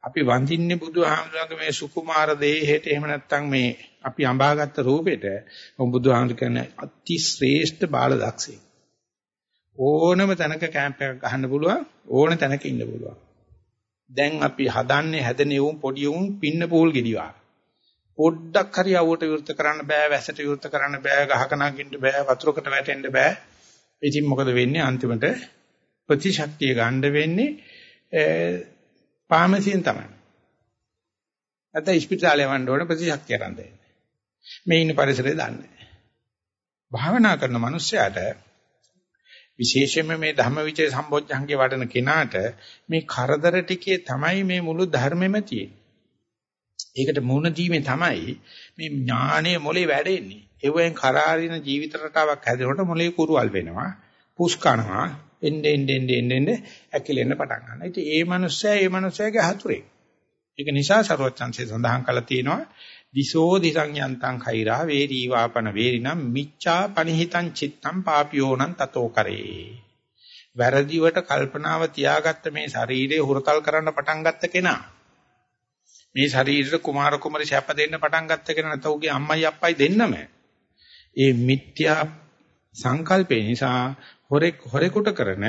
අපි වඳින්නේ බුදුහාමුදුරන්ගේ මේ සුකුමාර දේහෙට එහෙම නැත්නම් මේ අපි අඹාගත්ත රූපෙට බුදුහාමුදුර කියන්නේ අති ශ්‍රේෂ්ඨ බාල දක්ෂේ ඕනම තැනක කැම්ප් එකක් ගහන්න පුළුවන් ඕන තැනක ඉන්න පුළුවන්. දැන් අපි හදන්නේ හැදෙනේ උන් පොඩි උන් පින්න පූල් ගෙඩිවා පොඩ්ඩක් හරි අවුවට විවෘත කරන්න බෑ වැසට විවෘත කරන්න බෑ ගහක නගින්න බෑ වතුරකට වැටෙන්න බෑ. ඉතින් මොකද වෙන්නේ අන්තිමට ප්‍රතිශක්තිය ගන්න වෙන්නේ පාමසියෙන් තමයි. නැත්නම් ඉස්පිරිතාලේ යවන්න ඕන ප්‍රතිශක්තිය ගන්න දෙන්නේ. මේ ඉන්න පරිසරය දන්නේ. භාවනා කරන මනුස්සයාට විශේෂයෙන්ම මේ ධම්මවිචේ සම්බොජ්ජංගේ වඩන කෙනාට මේ කරදර ටිකේ තමයි මේ මුළු ධර්මෙම තියෙන්නේ. ඒකට මුණ දීමේ තමයි මේ ඥානයේ මොලේ වැඩෙන්නේ. ඒවෙන් කරාරින ජීවිත රටාවක් හැදෙනකොට මොලේ කුරුවල් වෙනවා. පුස් කනවා. එන්නේ එන්නේ එන්නේ ඇකිලෙන්න පටන් ගන්නවා. ඉතින් ඒ මනුස්සයා ඒ මනුස්සයාගේ හතුරේ. ඒක නිසා ਸਰවචන්සේ සඳහන් කළා තියෙනවා දිසෝ දිසං යන්තං khairaa වේරී වාපන වේරිනම් මිච්ඡා පනිහිතං චිත්තං පාපියෝනං තතෝ කරේ. වැරදිවට කල්පනාව තියාගත්ත මේ ශරීරය හුරතල් කරන්න පටන් ගත්ත කෙනා මේ ශරීරෙට කුමාර කුමරි ශප දෙන්න පටන් ගත්ත කෙනා නැත්නම් උගේ අම්මයි අප්පයි දෙන්නම ඒ මිත්‍යා සංකල්පේ නිසා හොරෙක් හොරෙකුට කරන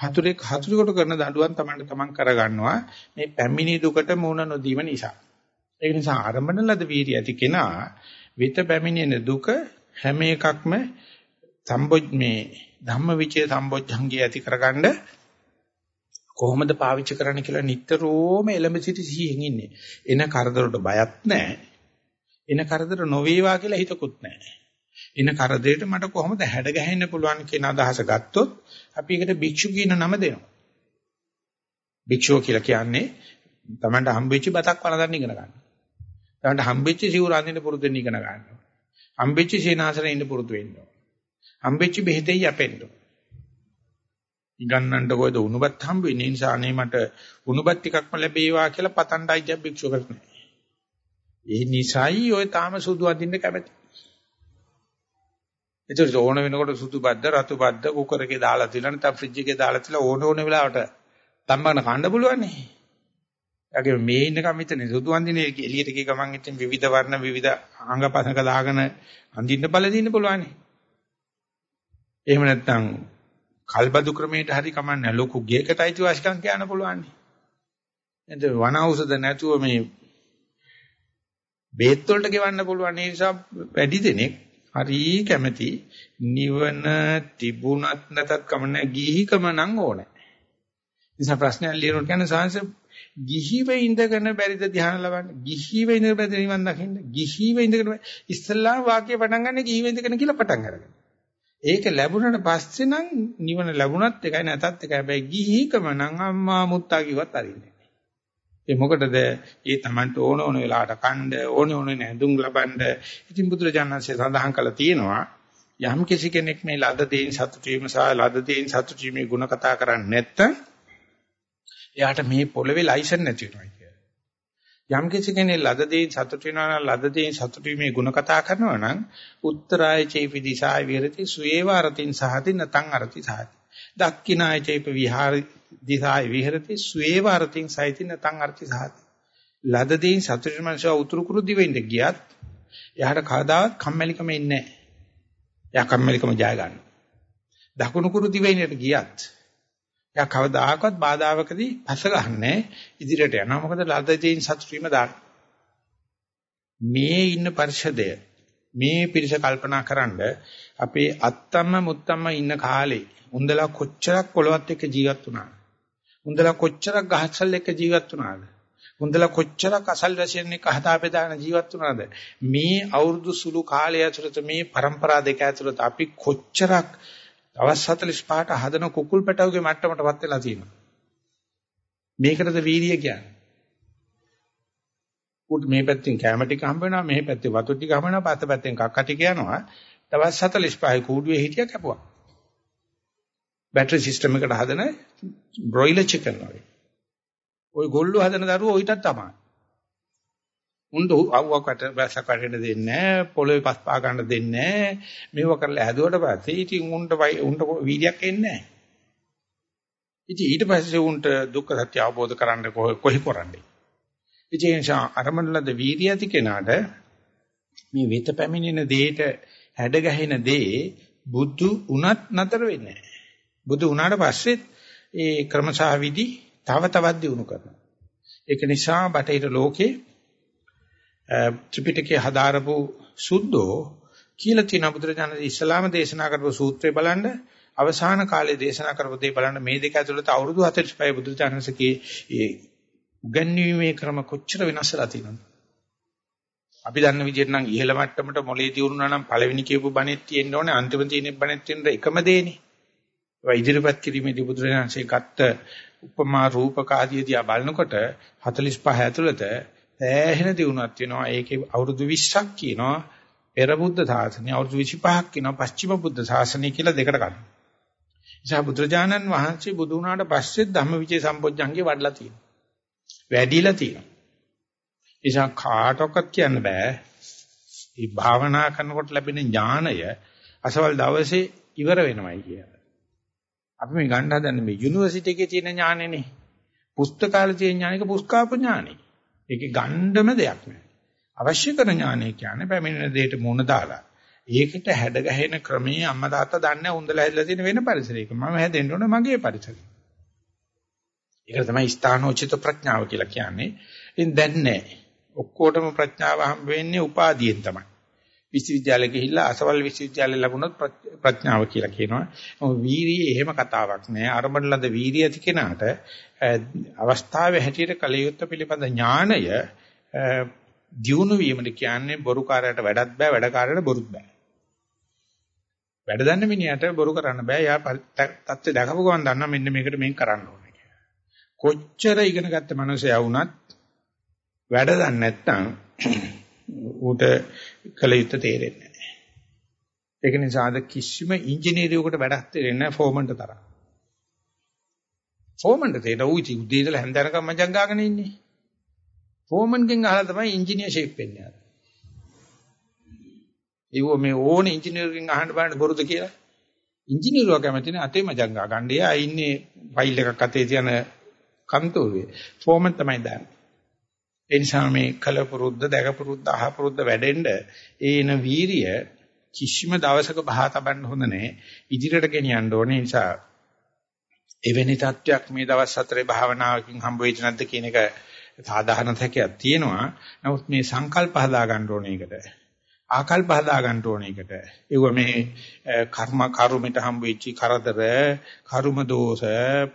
හතුරෙක් හතුරෙකුට කරන දඬුවම් තමයි තමන් කරගන්නවා මේ පැමිණි දුකට මුහුණ නොදීම නිසා. ඒ නිසා ආරම්භන ලද වීර්ය ඇති කෙනා විත පැමිණෙන දුක හැම එකක්ම සම්බොජ් මේ ධම්මවිචේ සම්බොජ්ජංගිය ඇති කරගන්න කොහොමද පාවිච්චි කරන්න කියලා නිතරම එළඹ සිටි සිහියෙන් ඉන්නේ. එන කරදරට බයත් නැහැ. එන කරදර නොවේවා කියලා හිතකුත් නැහැ. එන කරදරයට මට කොහොමද හැඩ ගැහෙන්න පුළුවන් කියන අදහස ගත්තොත් අපි ඒකට භික්ෂු කියන නම දෙනවා. භික්ෂුව කියලා කියන්නේ Tamanට හම්බෙච්ච බතක් වළඳන්න ඉගෙන ගන්න. Tamanට හම්බෙච්ච සිවුර අඳින්න පුරුදු වෙන්න ඉගෙන ගන්නවා. හම්බෙච්ච සේනාසනෙ ඉන්න පුරුදු වෙන්න ඕන. හම්බෙච්ච බෙහෙතේ යැපෙන්න ඕන. ඉගන්නන්න කොයිද උණුබත් හම්බ වෙන්නේ නිසා අනේ මට උණුබත් ටිකක්ම ලැබේවා කියලා පතණ්ඩයි ජබ් භික්ෂුවකට නෑ. ඒ නිසායි ඔය තාම සුදු අඳින්න කැමති. ඒතර ඕන වෙනකොට සුදු බද්ද රතු බද්ද කුකර් එකේ දාලා තියලා නැත්නම් ෆ්‍රිජ් එකේ දාලා තියලා ඕන ඕන වෙලාවට තම්බන කන්න පුළුවන් නේ. ඒගොල්ලෝ මේ ඉන්නකම් මෙතන සුදු අඳින එළියට ගිය ගමන් ඉතින් විවිධ වර්ණ විවිධ අංගපසක දාගෙන අඳින්න බල දින්න පුළුවන් නේ. එහෙම නැත්නම් කල්බදු ක්‍රමයට හරි කමන්නේ ලොකු ගේකට අයිතිවාසිකම් කියන්න පුළුවන් නේ. එතන වන ඖෂධ නැතුව මේ බේත් වලට ගෙවන්න පුළුවන් ඒ නිසා වැඩි දෙනෙක් හරි කැමැති නිවන තිබුණත් නැතත් කමන්නේ ගිහිකම නම් ඕනේ. නිසා ප්‍රශ්නයක් ලියනකොට කියන්නේ සාංශ ගිහිව ඉඳගෙන බැරිද ධ්‍යාන ලබන්න ගිහිව ඉඳගෙන බැරිද නිවන් දකින්න ගිහිව ඉඳගෙන ඉස්සල්ලාම වාක්‍ය පටන් ගන්න ගිහිව ඉඳගෙන කියලා පටන් අරගන්න. ඒක ලැබුණාට පස්සේ නම් නිවන ලැබුණත් එකයි නැතත් එකයි. හැබැයි ගිහිකම නම් අම්මා මුත්තා කිව්වත් අරින්නේ. ඒ මොකටද? ඒ Tamanට ඕන ඕන වෙලාවට කණ්ඩ ඕන ඕන නැඳුම් ලබන්න. ඉතින් බුදුරජාණන්සේ සඳහන් කළා තියෙනවා යම් කිසි කෙනෙක් මේ ලද දේන් සතුටු වීම සහ ලද දේන් සතුටු වීමේ ಗುಣ කතා කරන්නේ නැත්නම් එයාට මේ පොළවේ ලයිසන් නැති වෙනවා කියලා. යම් කිසි කෙනෙක් ලද දේන් සතුටු වෙනවා නම් ලද දේන් සතුටු වීමේ ಗುಣ කතා කරනවා නම් උත්තරාය චේපි දිසාය විරති සුවේව අරතින් සහති නතං අරති සහති. දක්ඛිනාය චේප විහාරි දිසාය විහෙරති සුවේව අරතින් සහිති නතං අරති සහති. ලද දේන් සතුටු මනස උතුරු කුරු දිවෙන්න ගියත් එයාට කවදාවත් කම්මැලිකම එන්නේ නැහැ. එයා කම්මැලිකම ජය ගන්නවා. දකුණු කුරු දිවෙන්නට ගියත් එයා කවදාකවත් බාධාවකදී පස ගන්නෑ ඉදිරියට යනවා. මොකද ලද දේන් සතුටු වීම දාන්න. මේ ඉන්න පරිශදය මේ පිරිස කල්පනා කරන්ඩ අපේ අත්තම්ම මුත්තම්ම ඉන්න කාලේ උන්දලා කොච්චරක් පොළවත් එක්ක ජීවත් වුණාද? උන්දලා කොච්චරක් ගහසල් එක්ක ජීවත් වුණාද? උන්දලා කොච්චරක් අසල් රැසියන් එක්ක හදා බෙදාන ජීවත් වුණාද? මේ අවුරුදු සුළු කාලය ඇතුළත මේ પરම්පරා දෙක ඇතුළත අපි කොච්චරක් දවස් 45ට හදන කුකුල් පැටවගේ මට්ටමටපත් වෙලා තියෙනවා. මේකටද වීර්යය කියන්නේ. උත් මේ පැත්තෙන් කැම ටික හම්බ වෙනවා මේ පැත්තේ වතු ටික හම්බ වෙනවා පස්ස පැත්තෙන් කක්ක ටික යනවා දවස් 45 කූඩුවේ හිටිය කැපුවා බැටරි සිස්ටම් එකකට හදන බ්‍රොයිලර් චිකන් වගේ. ওই ගොල්ලෝ හදන දරුවෝ ඊටත් තමයි. උන්ට අවුවකට වැසක් වැටෙන්න දෙන්නේ නැහැ, පොළොවේ පස් පා ගන්න දෙන්නේ නැහැ. මේව කරලා හැදුවට පස්සේ ඉතින් උන්ට උන්ට වීර්යයක් එන්නේ නැහැ. ඉතින් ඊට පස්සේ උන්ට දුක්ඛ සත්‍ය අවබෝධ කරන්න කොහේ කරන්නේ? ඉතින් ඒ නිසා අරමණලද වීර්ය ඇති කෙනාට මේ වෙත පැමිණෙන දෙයට හැඩ ගැහෙන දේ බුදු උනත් නතර වෙන්නේ නැහැ. බුදු උනාට පස්සෙත් ඒ ක්‍රමසහ විදි තව තවත් දිනු කරනවා. ඒක නිසා බටහිර ලෝකේ ත්‍රිපිටකයේ හදාරපු සුද්ධෝ කියලා තියෙන බුදුරජාණන් ඉස්ලාම දේශනා කරපු සූත්‍රය බලන්න අවසාන කාලේ දේශනා කරපු දේ බලන්න මේ දෙක ඇතුළත අවුරුදු 45 බුදුරජාණන්සේගේ ඒ උගන්වීමේ ක්‍රම කොච්චර වෙනස් වෙලා තියෙනවද? අපි දන්න විදිහට නම් ඉහළ මට්ටමට මොලේ දියුණුනා නම් පළවෙනි කියපු බණෙත් තියෙන්න ඕනේ අන්තිම තියෙන බණෙත් තියෙන එකම දේනේ. ඒවා ඉදිරිපත් කිරීමේදී බුදුරජාණන්සේ ගත්ත උපමා රූපක ආදී දිහා බලනකොට 45 ඇතුළත සෑහෙන දිනුවක් වෙනවා. ඒකේ අවුරුදු 20ක් කියනවා පෙර බුද්ධ ශාසනය, අවුරුදු 25ක් කියනවා පස්චිම බුද්ධ ශාසනය කියලා දෙකට ගන්නවා. නිසා බුදුරජාණන් වහන්සේ බුදු වුණාට පස්සේ ධම්මවිචේ සම්පොඥංගේ වඩලා තියෙනවා. වැඩිලා තියෙනවා. නිසා කාටවත් කියන්න බෑ. මේ භාවනා කරනකොට ලැබෙන ඥාණය අසවල් දවසේ ඉවර වෙනවයි කියලා. අපි මේ ගන්න හදන්නේ මේ යුනිවර්සිටි එකේ තියෙන ඥානෙනේ. පුස්තකාලේ තියෙන ඥානික පුස්කාප ඥානෙ. ඒකේ ගණ්ඩම දෙයක් නෑ. අවශ්‍ය කරන ඥානය කියන්නේ පැමිණෙන දෙයට මුණ දාලා. ඒකට හැඩ ගැහෙන ක්‍රමයේ අම්මා තාත්තා දන්නේ උන්දලා හැදලා තියෙන වෙන පරිසරයක. මම හැදෙන්න ඕන මගේ පරිසරය. ඒක තමයි ස්ථානෝචිත ප්‍රඥාව කියලා කියන්නේ. ඉතින් දැන් නෑ. ඔක්කොටම ප්‍රඥාව හම්බ වෙන්නේ උපාදීයෙන් තමයි. විශ්වවිද්‍යාලෙ ගිහිල්ලා අසවල් විශ්වවිද්‍යාලෙ ලැබුණොත් ප්‍රඥාව කියලා කියනවා. මොකද වීරිය එහෙම කතාවක් නෑ. අරමුණ ලද වීරිය ඇති කෙනාට අවස්ථාවේ හැටියට කලියුත්ත පිළිබඳ ඥාණය දියුණු වීමද කියන්නේ බොරුකාරයට වැඩක් බෑ වැඩකාරයට බොරුත් බෑ. වැඩ දන්න මිනිහට බොරු කරන්න බෑ. යා තත්ත්වය දැකපු ගමන් දන්නා මෙන්න මේකට මේක කරන්න ඕනේ කියලා. කොච්චර ඉගෙන ගත්ත මනුස්සයා වුණත් වැඩ දන්නේ නැත්නම් ඌට කල යුත්තේ තේරෙන්නේ නැහැ. ඒක නිසා අද කිසිම ඉංජිනේරියෙකුට වැඩක් තේරෙන්නේ නැහැ ෆෝමන්ට තරම්. ෆෝමන්ට තේරෙන ඌ ඉති උදේ ඉඳලා හැන්දනකම් මජං ගාගෙන ඉන්නේ. ෆෝමන්ගෙන් අහලා තමයි ඉංජිනේර ෂේප් වෙන්නේ. ඒව මේ ඕනේ ඉංජිනේරුවෙන් අහන්න බලන්න බොරුද කියලා. ඉංජිනේරුවා කැමති නේ අතේ මජං ගා ගන්න. එයා ඉන්නේ ෆයිල් එකක් අතේ තියන කන්තෝරුවේ. ෆෝමන් තමයි දාන්නේ. ඒ නිසා මේ කල පුරුද්ද දැක පුරුද්ද අහ පුරුද්ද වැඩෙන්න ඒන වීරිය කිසිම දවසක බහා තබන්න හොඳ නැහැ. ඉදිරියට ගෙනියන්න ඕනේ. නිසා එවැනි තත්වයක් මේ දවස් හතරේ භාවනාවකින් හම්බ වෙයිද නැද්ද කියන එක සාධාරණ තැකයක් තියෙනවා. නමුත් මේ සංකල්ප හදා ගන්න ඕනේ ඒකට. ආකල්ප හදා ගන්න ඕනේ ඒකට. ඒව මේ කර්ම කර්මයට හම්බ වෙච්ච කරදර, කර්ම දෝෂ,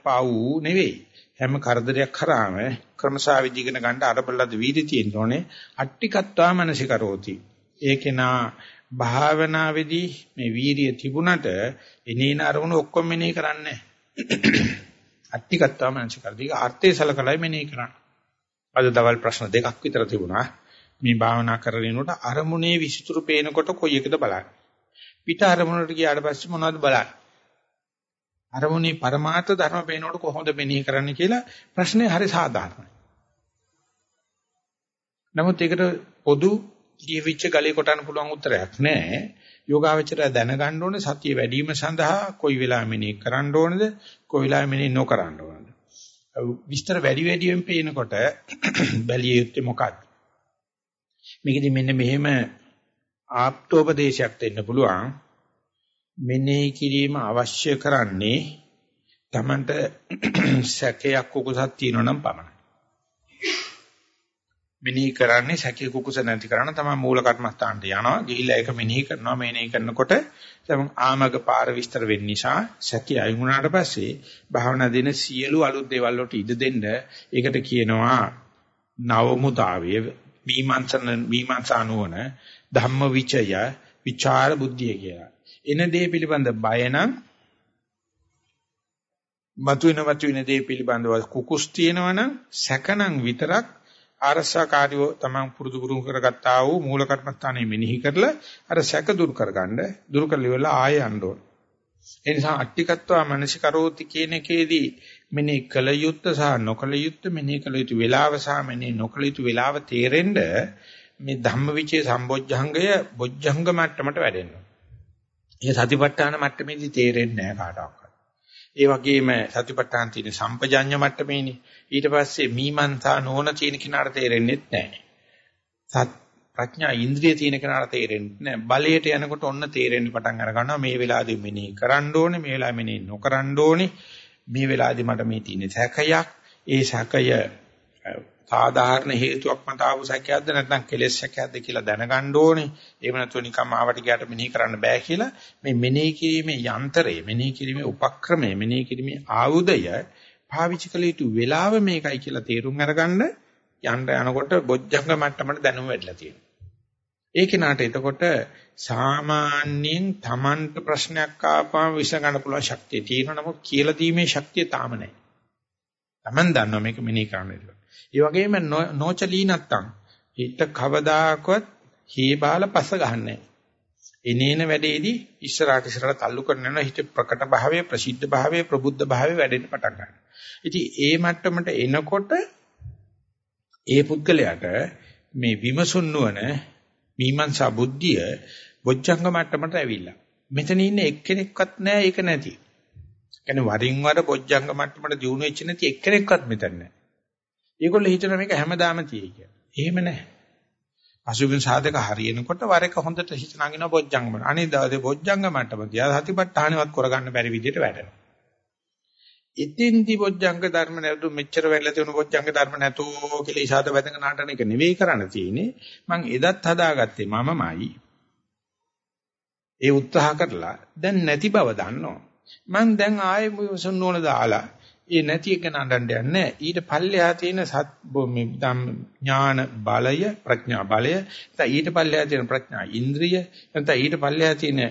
පව් නෙවෙයි. හැම කරදරයක් කරාම ක්‍රමසාවිදිගෙන ගන්න අරබලද වීදි තියෙන්න ඕනේ. අට්ටිකත්වා මනසිකරෝති. ඒකේනා භාවනාවේදී මේ වීරිය තිබුණට එනේන අරමුණු ඔක්කොම මෙනෙහි කරන්නේ අට්ටිකත්වා මනසිකරදී ආර්ථය සලකලයි මෙනෙහි කරන්නේ. අද දවල් ප්‍රශ්න දෙකක් විතර තිබුණා. මේ භාවනා කරගෙනනකොට අරමුණේ විසිතුරු පේනකොට කොයි එකද බලන්නේ. පිට අරමුණට ගියාට පස්සේ මොනවද බලන්නේ? අරමුණේ પરමාර්ථ ධර්ම පේනකොට කොහොමද මෙනෙහි කරන්නේ කියලා ප්‍රශ්නේ හරි සාධාරණයි. නමුත් ඒකට පොදු ජීවිච්ච ගලේ කොටන්න පුළුවන් උත්තරයක් නැහැ. යෝගාවචරය දැනගන්න ඕනේ සතිය වැඩි වීම සඳහා කොයි වෙලාවෙ මෙනෙහි කරන්න ඕනද, කොයි වෙලාවෙ මෙනෙහි නොකරන්න ඕනද. විස්තර වැඩි වැඩියෙන් පේනකොට බැලිය යුත්තේ මොකක්ද? මේකෙදි මෙන්න මෙහෙම ආප්තෝපදේශයක් දෙන්න පුළුවන්. මෙනෙහි කිරීම අවශ්‍ය කරන්නේ Tamanට සැකයක් කුකුසක් තියෙනවා නම් පමණයි. මෙනෙහි කරන්නේ සැකේ කුකුස නැති කරන තමයි මූල කර්මස්ථානට යනවා. ගිහිල්ලා ඒක මෙනෙහි කරනවා. මෙනෙහි කරනකොට තමයි ආමග පාර විස්තර වෙන්න නිසා සැකේ අයින් වුණාට පස්සේ භාවනා දෙන සියලු අලුත් දේවල් වලට ඉඩ දෙන්න ඒකට කියනවා නවමුතාවය මීමාංසන මීමාංසා නුවණ ධම්ම විචය විචාර බුද්ධිය කියලා. එන දේ පිළිබඳ බය නම් මතුවෙන මතුවෙන දේ පිළිබඳව කුකුස් තියෙනවනම් සැකනම් විතරක් ආරසකාරීව තමන් පුරුදු පුරුදු කරගත්තා වූ මූල කර්මස්ථානයේ මෙනෙහි කරලා අර සැක දුරු කරගන්න දුරු කරලිවලා ආය යන්න ඕන. ඒ නිසා අට්ටිකත්වා මනසිකරෝති කියන එකේදී මෙනෙහි කළ යුත්ත සහ නොකළ යුත්ත මෙනෙහි කළ යුතු වේලාව සහ මෙනෙහි නොකළ යුතු වේලාව තේරෙන්න මේ ධම්මවිචේ සම්බොජ්ජංගය බොජ්ජංග මට්ටමට වැඩෙනවා. ඒ සතිපට්ඨාන මට්ටමේදී තේරෙන්නේ නැහැ කාටවත්. ඒ වගේම සතිපට්ඨාන තියෙන සම්පජඤ්ඤ මට්ටමේනේ. ඊට පස්සේ මීමන්තා නෝන තියෙන කෙනාට තේරෙන්නේ නැහැ. සත් ප්‍රඥා ඉන්ද්‍රිය තියෙන කෙනාට තේරෙන්නේ නැහැ. බලයට යනකොට ඔන්න තේරෙන්න පටන් අර ගන්නවා මේ වෙලාවේදී මෙනෙහි කරන්න ඕනේ, මේ වෙලාවේ මෙනෙහි නොකරන්න ඕනේ. මේ වෙලාවේදී මට මේ තියෙන සැකයක්, ඒ සැකය සාධාරණ හේතුවක් මත ආපු සැකයක්ද නැත්නම් කෙලෙස් සැකයක්ද කියලා දැනගන්න ඕනේ. එහෙම නැත්නම් නිකම්ම ආවට ගියාට මෙනෙහි කරන්න බෑ කියලා මේ මෙනෙහි කිරීමේ යන්ත්‍රය, මෙනෙහි කිරීමේ උපක්‍රමය, මෙනෙහි කිරීමේ ආයුධය පාවිච්චි කළ යුතු වෙලාව මේකයි කියලා තේරුම් අරගන්න යන්න යනකොට බොජ්ජංග මට්ටමට දැනුම වැඩිලා තියෙනවා. ඒ කෙනාට එතකොට සාමාන්‍යයෙන් Tamanට ප්‍රශ්නයක් ආපුවම විසඳන්න පුළුවන් ශක්තිය තියෙනවා නමුත් කියලා දීමේ ශක්තිය තාම නැහැ. Taman දන්නවා මේක මෙනේ කරන්න කියලා. ඒ වගේම නොචලී නැත්තම් හිත කවදාකවත් හීබාල පස්ස ගන්නෑ. එනේන වැඩේදී ඉස්සරහට ඉස්සරහට තල්ලු කරන යන හිත ප්‍රකට භාවයේ ප්‍රසිද්ධ භාවයේ ප්‍රබුද්ධ භාවයේ වැඩෙන්න පටන් ගන්නවා. ඉතින් ඒ මට්ටමට එනකොට ඒ පුද්ගලයාට මේ විමසුන් නුවණ මීමන්සා බුද්ධිය බොජ්ජංග මට්ටමට ඇවිල්ලා. මෙතන ඉන්නේ එක්කෙනෙක්වත් නැහැ ඒක නැති. කියන්නේ වරින් වර බොජ්ජංග මට්ටමට දිනු වෙච්ච නැති එක්කෙනෙක්වත් මෙතන නැහැ. ඒගොල්ලෝ හිතන මේක හැමදාම තියෙයි කියලා. එහෙම නැහැ. අසුබින් සාධක හරියනකොට වර එක හොඳට හිත නගින බොජ්ජංගම. අනිත් දවසේ බොජ්ජංග මට්ටම තියා සතිපට්ඨානෙවත් කරගන්න බැරි විදිහට වැඩනවා. ඉතින්දි බොජ්ජංග ධර්ම නැතු මෙච්චර වෙලා තියෙන බොජ්ජංග ධර්ම නැතෝ කියලා ඉසాత වැදගෙන නාටන එක නෙවෙයි කරන්න තියෙන්නේ. මං එදත් හදාගත්තේ මමමයි. ඒ උත්සාහ කරලා දැන් නැති බව දන්නවා. මං දැන් ආයෙ මොසොන්නෝන දාලා ඒ නැති එක නඩන්න යන්නේ ඊට පල්ලෙහා තියෙන සත් මේ ඥාන බලය ප්‍රඥා බලය නැත්නම් ඊට පල්ලෙහා තියෙන ප්‍රඥා ඉන්ද්‍රිය නැත්නම් ඊට පල්ලෙහා තියෙන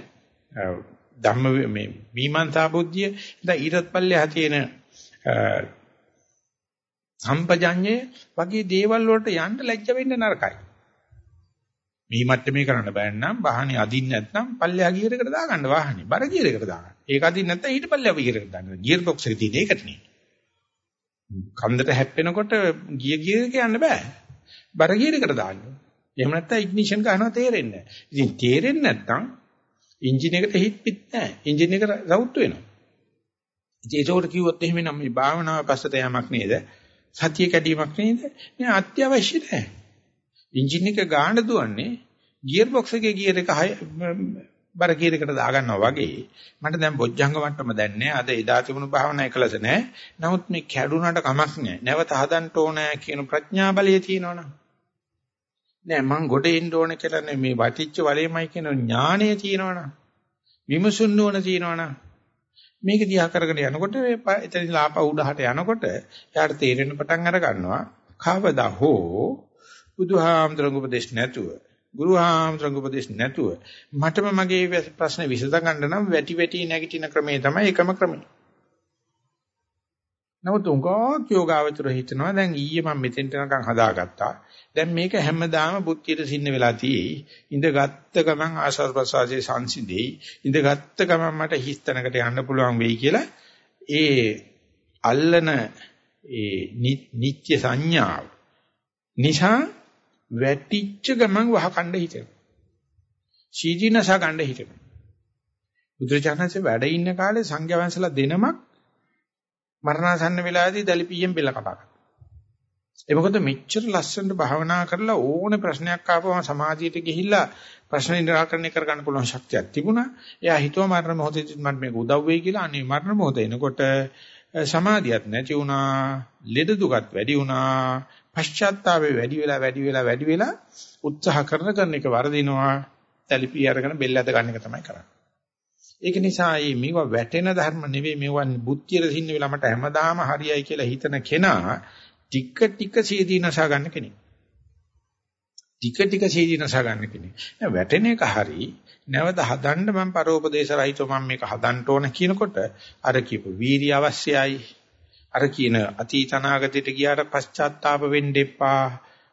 ධම්ම මේ විමන්තා බුද්ධිය නැත්නම් ඊටත් පල්ලෙහා තියෙන සම්පජඤ්ඤය වගේ දේවල් වලට යන්න ලැජ්ජ වෙන්න නරකයි මේ මට්ටමේ කරන්න බෑ නම් වාහනේ අදින්න නැත්නම් පල්ලෙහා ගියර් එකට දාගන්න වාහනේ බර ගියර් එකට දාගන්න. ඒක අදින්න නැත්නම් ඊට පල්ලෙහා ගියර් එකට දාගන්න. ගියර් බොක්ස් එකේ තියෙන ඒකට නේ. කන්දට හැප්පෙනකොට ගිය ගියර් එක යන්න බෑ. බර ගියර් එකට දාන්න. එහෙම නැත්නම් ඉග්නිෂන් ගන්නවා තේරෙන්නේ නැහැ. ඉතින් තේරෙන්නේ නැත්නම් එන්ජින් එකට හිට පිට නැහැ. එන්ජින් එක රවුට් වෙනවා. ඉතින් ඒකට කිව්වොත් එහෙම නම් මේ භාවනාව පස්සට යamak නේද? සතිය කැඩීමක් නේද? මේ අත්‍යවශ්‍ය නැහැ. එන්ජින් එක ගාන දුවන්නේ ගියර් බොක්ස් එකේ ගියර් එක බර ගියර් එකට දාගන්නවා වගේ මට දැන් බොජ්ජංග මට්ටම දැන් නෑ. අද එදා තිබුණු භාවනා එකලස නෑ. නමුත් මේ කැඩුනට කමක් නෑ. නැවත හදන්න ඕනෑ කියන ප්‍රඥා බලය තියෙනවනම් නෑ මං ගොඩ එන්න ඕන කියලා නේ මේ වටිච්ච වලෙමයි කියන ඥාණය තියෙනවනම් විමසුන් නුවණ තියෙනවනම් මේක දිහා කරගෙන යනකොට එතනින් ආපහු උඩහට යනකොට යාට තේරෙන පටන් අර ගන්නවා. කවදා හෝ බුදුහාමුදුරන්ගේ උපදේශ නැතුව ගුරු හාමුදුරන්ගේ උපදේශ නැතුව මටම මගේ ප්‍රශ්න විසඳ ගන්න නම් වැටි වැටි නැගිටින ක්‍රමය තමයි එකම ක්‍රමය. නමුත් උංගා යෝගාවචර හිතනවා දැන් ඊයේ මම මෙතෙන්ට නිකන් හදාගත්තා. දැන් මේක හැමදාම බුද්ධියට සින්න වෙලා තියෙයි. ඉඳගත්ත ගමන් ආශාර ප්‍රසාරයේ සංසිඳෙයි. ඉඳගත්ත ගමන් මට හිස්තැනකට යන්න පුළුවන් වෙයි කියලා ඒ අල්ලන ඒ නිත්‍ය සංඥාව නිසා වැටිච්ච ගමන් වහකණ්ඩ හිතෙනවා. සීදීනස ගන්න හිතෙනවා. බුදුරජාණන්සේ වැඩ ඉන්න කාලේ සංඝයා වහන්සේලා දෙනමක් මරණාසන්න වෙලාවේදී දලිපියෙන් බෙල කපා ගන්නවා. ඒ මොකද මෙච්චර ලස්සනට භාවනා කරලා ඕන ප්‍රශ්නයක් ආපුවම සමාධියට ගිහිල්ලා ප්‍රශ්න නිරාකරණය කර ගන්න පුළුවන් ශක්තියක් තිබුණා. එයා හිතුවා මරණ මොහොතේදී මට මේක උදව් වෙයි කියලා. අනේ මරණ මොහොත එනකොට සමාධියක් නැති වුණා, ලෙඩ දුකත් වැඩි වුණා, පශ්චාත්තාපේ වැඩි වෙලා වැඩි වෙලා වැඩි වෙලා උත්සාහ කරන කරන එක වරදිනවා තැලිපි අරගෙන බෙල්ල අද ගන්න එක තමයි කරන්නේ. ඒක නිසා මේ මේව වැටෙන ධර්ම නෙවෙයි මේවන් බුද්ධියට සින්න වෙලා මට හැමදාම හරියයි කියලා හිතන කෙනා ටික ටික සීදීනසා ගන්න කෙනෙක්. ටික ටික සීදීනසා ගන්න කෙනෙක්. වැටෙන එක හරි නැවත හදන්න මම පරෝපදේශ රහිතව මම මේක හදන්න ඕන කියනකොට අර කියපු වීර්ය අවශ්‍යයි අර කියන අතීත අනාගතයට ගියාට පශ්චාත්තාප වෙන්න එපා.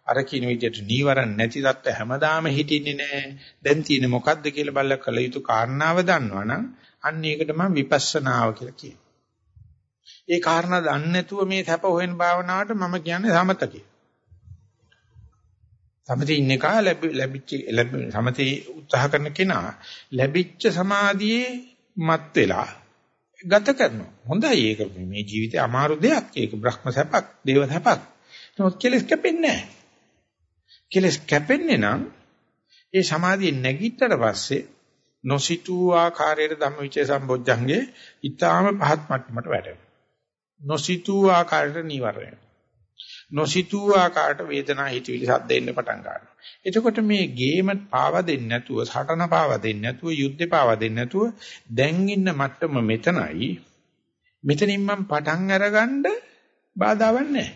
අර කියන විදිහට නීවරණ නැති தත්ත හැමදාම හිටින්නේ නැහැ. දැන් තියෙන්නේ මොකද්ද කියලා බලලා කළ යුතු කාරණාව දන්නවනම් අන්න ඒකට මම විපස්සනාව කියලා කියනවා. ඒ කාරණා දන්නේ නැතුව මේ සැප හොයන භාවනාවට මම කියන්නේ සමතකය. සමතේ ඉන්න එක ලැබිච්ච සමතේ උත්සාහ කරන කෙනා ලැබිච්ච සමාධියේ මත් වෙලා ගත කරනවා. හොඳයි ඒක මේ ජීවිතේ අමාරු දෙයක්. ඒක බ්‍රහ්ම සැපක්, දේව සැපක්. නමුත් කෙලස් කැපෙන්නේ නැහැ. කෙලස් කැපෙන්නේ නම් ඒ සමාධිය නැගිටතර පස්සේ නොසිතූ ආකාරයට ධම්මවිචේ සම්බොජ්ජංගේ ඊටාම පහත් මට්ටමට වැටෙනවා. නොසිතූ ආකාරයට නීවරණය. නොසිතූ ආකාරයට වේදනා හිතවිලි සද්ද එන්න පටන් ගන්නවා. එතකොට මේ ගේම පාවා දෙන්නේ නැතුව, සටන පාවා දෙන්නේ නැතුව, යුද්ධේ පාවා දෙන්නේ නැතුව දැන් ඉන්න මට්ටම මෙතනයි. මෙතනින් මම පටන් අරගන්න බාධාවක් නැහැ.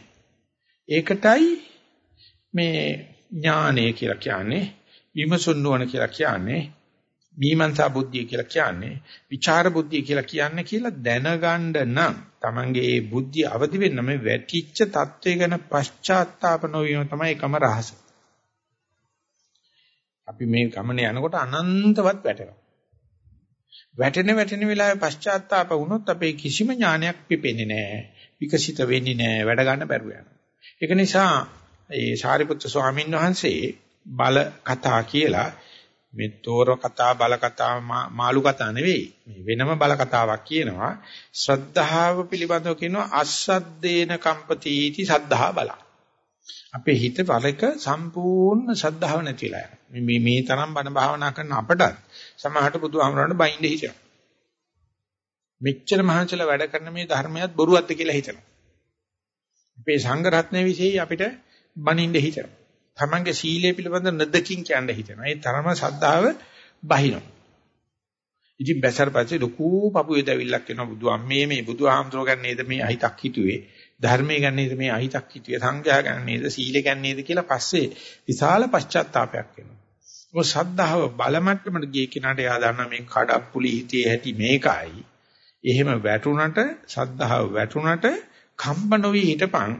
ඒකටයි මේ ඥානය කියලා කියන්නේ. විමසුන් නුවණ කියලා කියන්නේ මීමන්සා බුද්ධිය කියලා කියන්නේ විචාර බුද්ධිය කියලා කියන්නේ කියලා දැනගන්න නම් Tamange ඒ බුද්ධිය අවදි වෙන්න මේ වැටිච්ච தત્ත්වය ගැන පශ්චාත්තාප නොවීම තමයි එකම රහස. අපි මේ ගමනේ යනකොට අනන්තවත් වැටෙනවා. වැටෙන වැටෙන වෙලාවේ පශ්චාත්තාප වුණොත් අපේ කිසිම ඥානයක් පිපෙන්නේ නැහැ. විකසිත වෙන්නේ නැහැ. වැඩ ගන්න බැරුව යනවා. ඒක නිසා ඒ සාරිපුත්‍ර ස්වාමීන් වහන්සේ බල කතා කියලා මේ තෝර කතා බල කතා මාළු කතා නෙවෙයි. මේ වෙනම බල කතාවක් කියනවා. ශ්‍රද්ධාව පිළිබඳව කියනවා අස්සද්දේන කම්පතිටි සද්ධා බල. අපේ හිත වලක සම්පූර්ණ ශ්‍රද්ධාව නැතිලා යනවා. මේ මේ තරම් බණ භාවනා කරන අපටත් සමහරට බුදුහාමරණ බයින්ද හිතෙනවා. මෙච්චර මහන්සිලා වැඩ කරන මේ ධර්මයක් බොරුවක්ද කියලා හිතනවා. අපේ සංඝ රත්නයේ විශේෂයි අපිට බනින්න හිතෙනවා. තමන්ගේ සීලය පිළිබඳ නදකින් කියන්න හිතෙනවා. ඒ තරම ශ්‍රද්ධාව බහිනවා. ඉතින් බැසර පස්සේ ලොකු පපුවේ දැවිල්ලක් එනවා බුදුහාම මේ මේ බුදුහාමතුරු ගැන නේද මේ අහිතක් හිතුවේ ධර්මයේ ගැන නේද මේ අහිතක් හිතුවේ සංඝයා ගැන නේද සීලය ගැන නේද කියලා පස්සේ විශාල පශ්චාත්තාවයක් එනවා. මොකද ශ්‍රද්ධාව බලමට්ටමට ගිය කෙනාට එයා දන්නා මේ කඩප්පුලි හිතේ ඇති මේකයි. එහෙම වැටුණට ශ්‍රද්ධාව වැටුණට කම්ප නොවි හිටපන්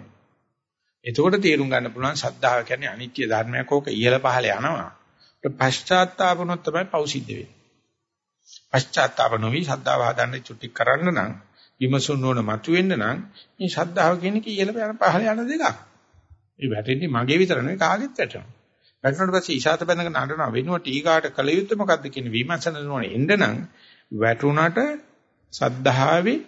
එතකොට තේරුම් ගන්න පුළුවන් සද්ධාව කියන්නේ අනිත්‍ය ධර්මයක් ඕක ඉහළ පහළ යනවා. ඒක පශ්චාත්තාප වුණොත් තමයි පෞසිද්ධ වෙන්නේ. පශ්චාත්තාප නොවි සද්ධාව හදන්න චුටි කරන්න නම් විමසුන් නොන මතුවෙන්න නම් මේ සද්ධාව කියන්නේ කී ඉහළ යන පහළ යන දෙකක්. මේ වැටෙන්නේ මගේ විතර නෙවෙයි කාගෙත් වැටෙනවා. වැටුණාට පස්සේ ඊශාත බඳගෙන නඩනවා වෙනුවට ඊගාට කල යුත්තේ මොකද්ද කියන විමර්ශන නොන එන්න නම් වැටුණාට සද්ධාවේ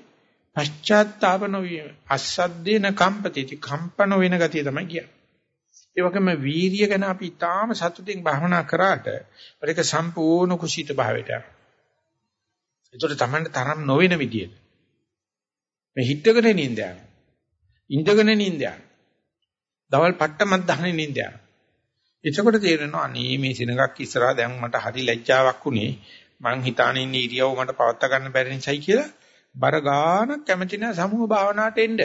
පශ්චාත්තාප නොවීම අස්සද්දේන කම්පතිති කම්පන වෙන ගතිය තමයි කියන්නේ. ඒ වගේම වීරිය ගැන අපි තාම සතුටින් භවනා කරාට ඒක සම්පූර්ණ කුසීත භාවයට යනවා. ඒතකොට Tamanට තරම් නොවන විදියට මේ හිටගෙන නින්ද යනවා. ඉඳගෙන නින්ද යනවා. දවල් පට්ටමත් දහනේ නින්ද යනවා. එතකොට තේරෙනවා අනේ මේ සිනගක් ඉස්සරහා දැන් මට හරි ලැජ්ජාවක් උනේ මං හිතානේ ඉන්න ඉරියව් මට පවත් ගන්න බැරි නිසායි කියලා බර ගානක් කැමති නැහැ සමුහ භාවනාවට එන්න.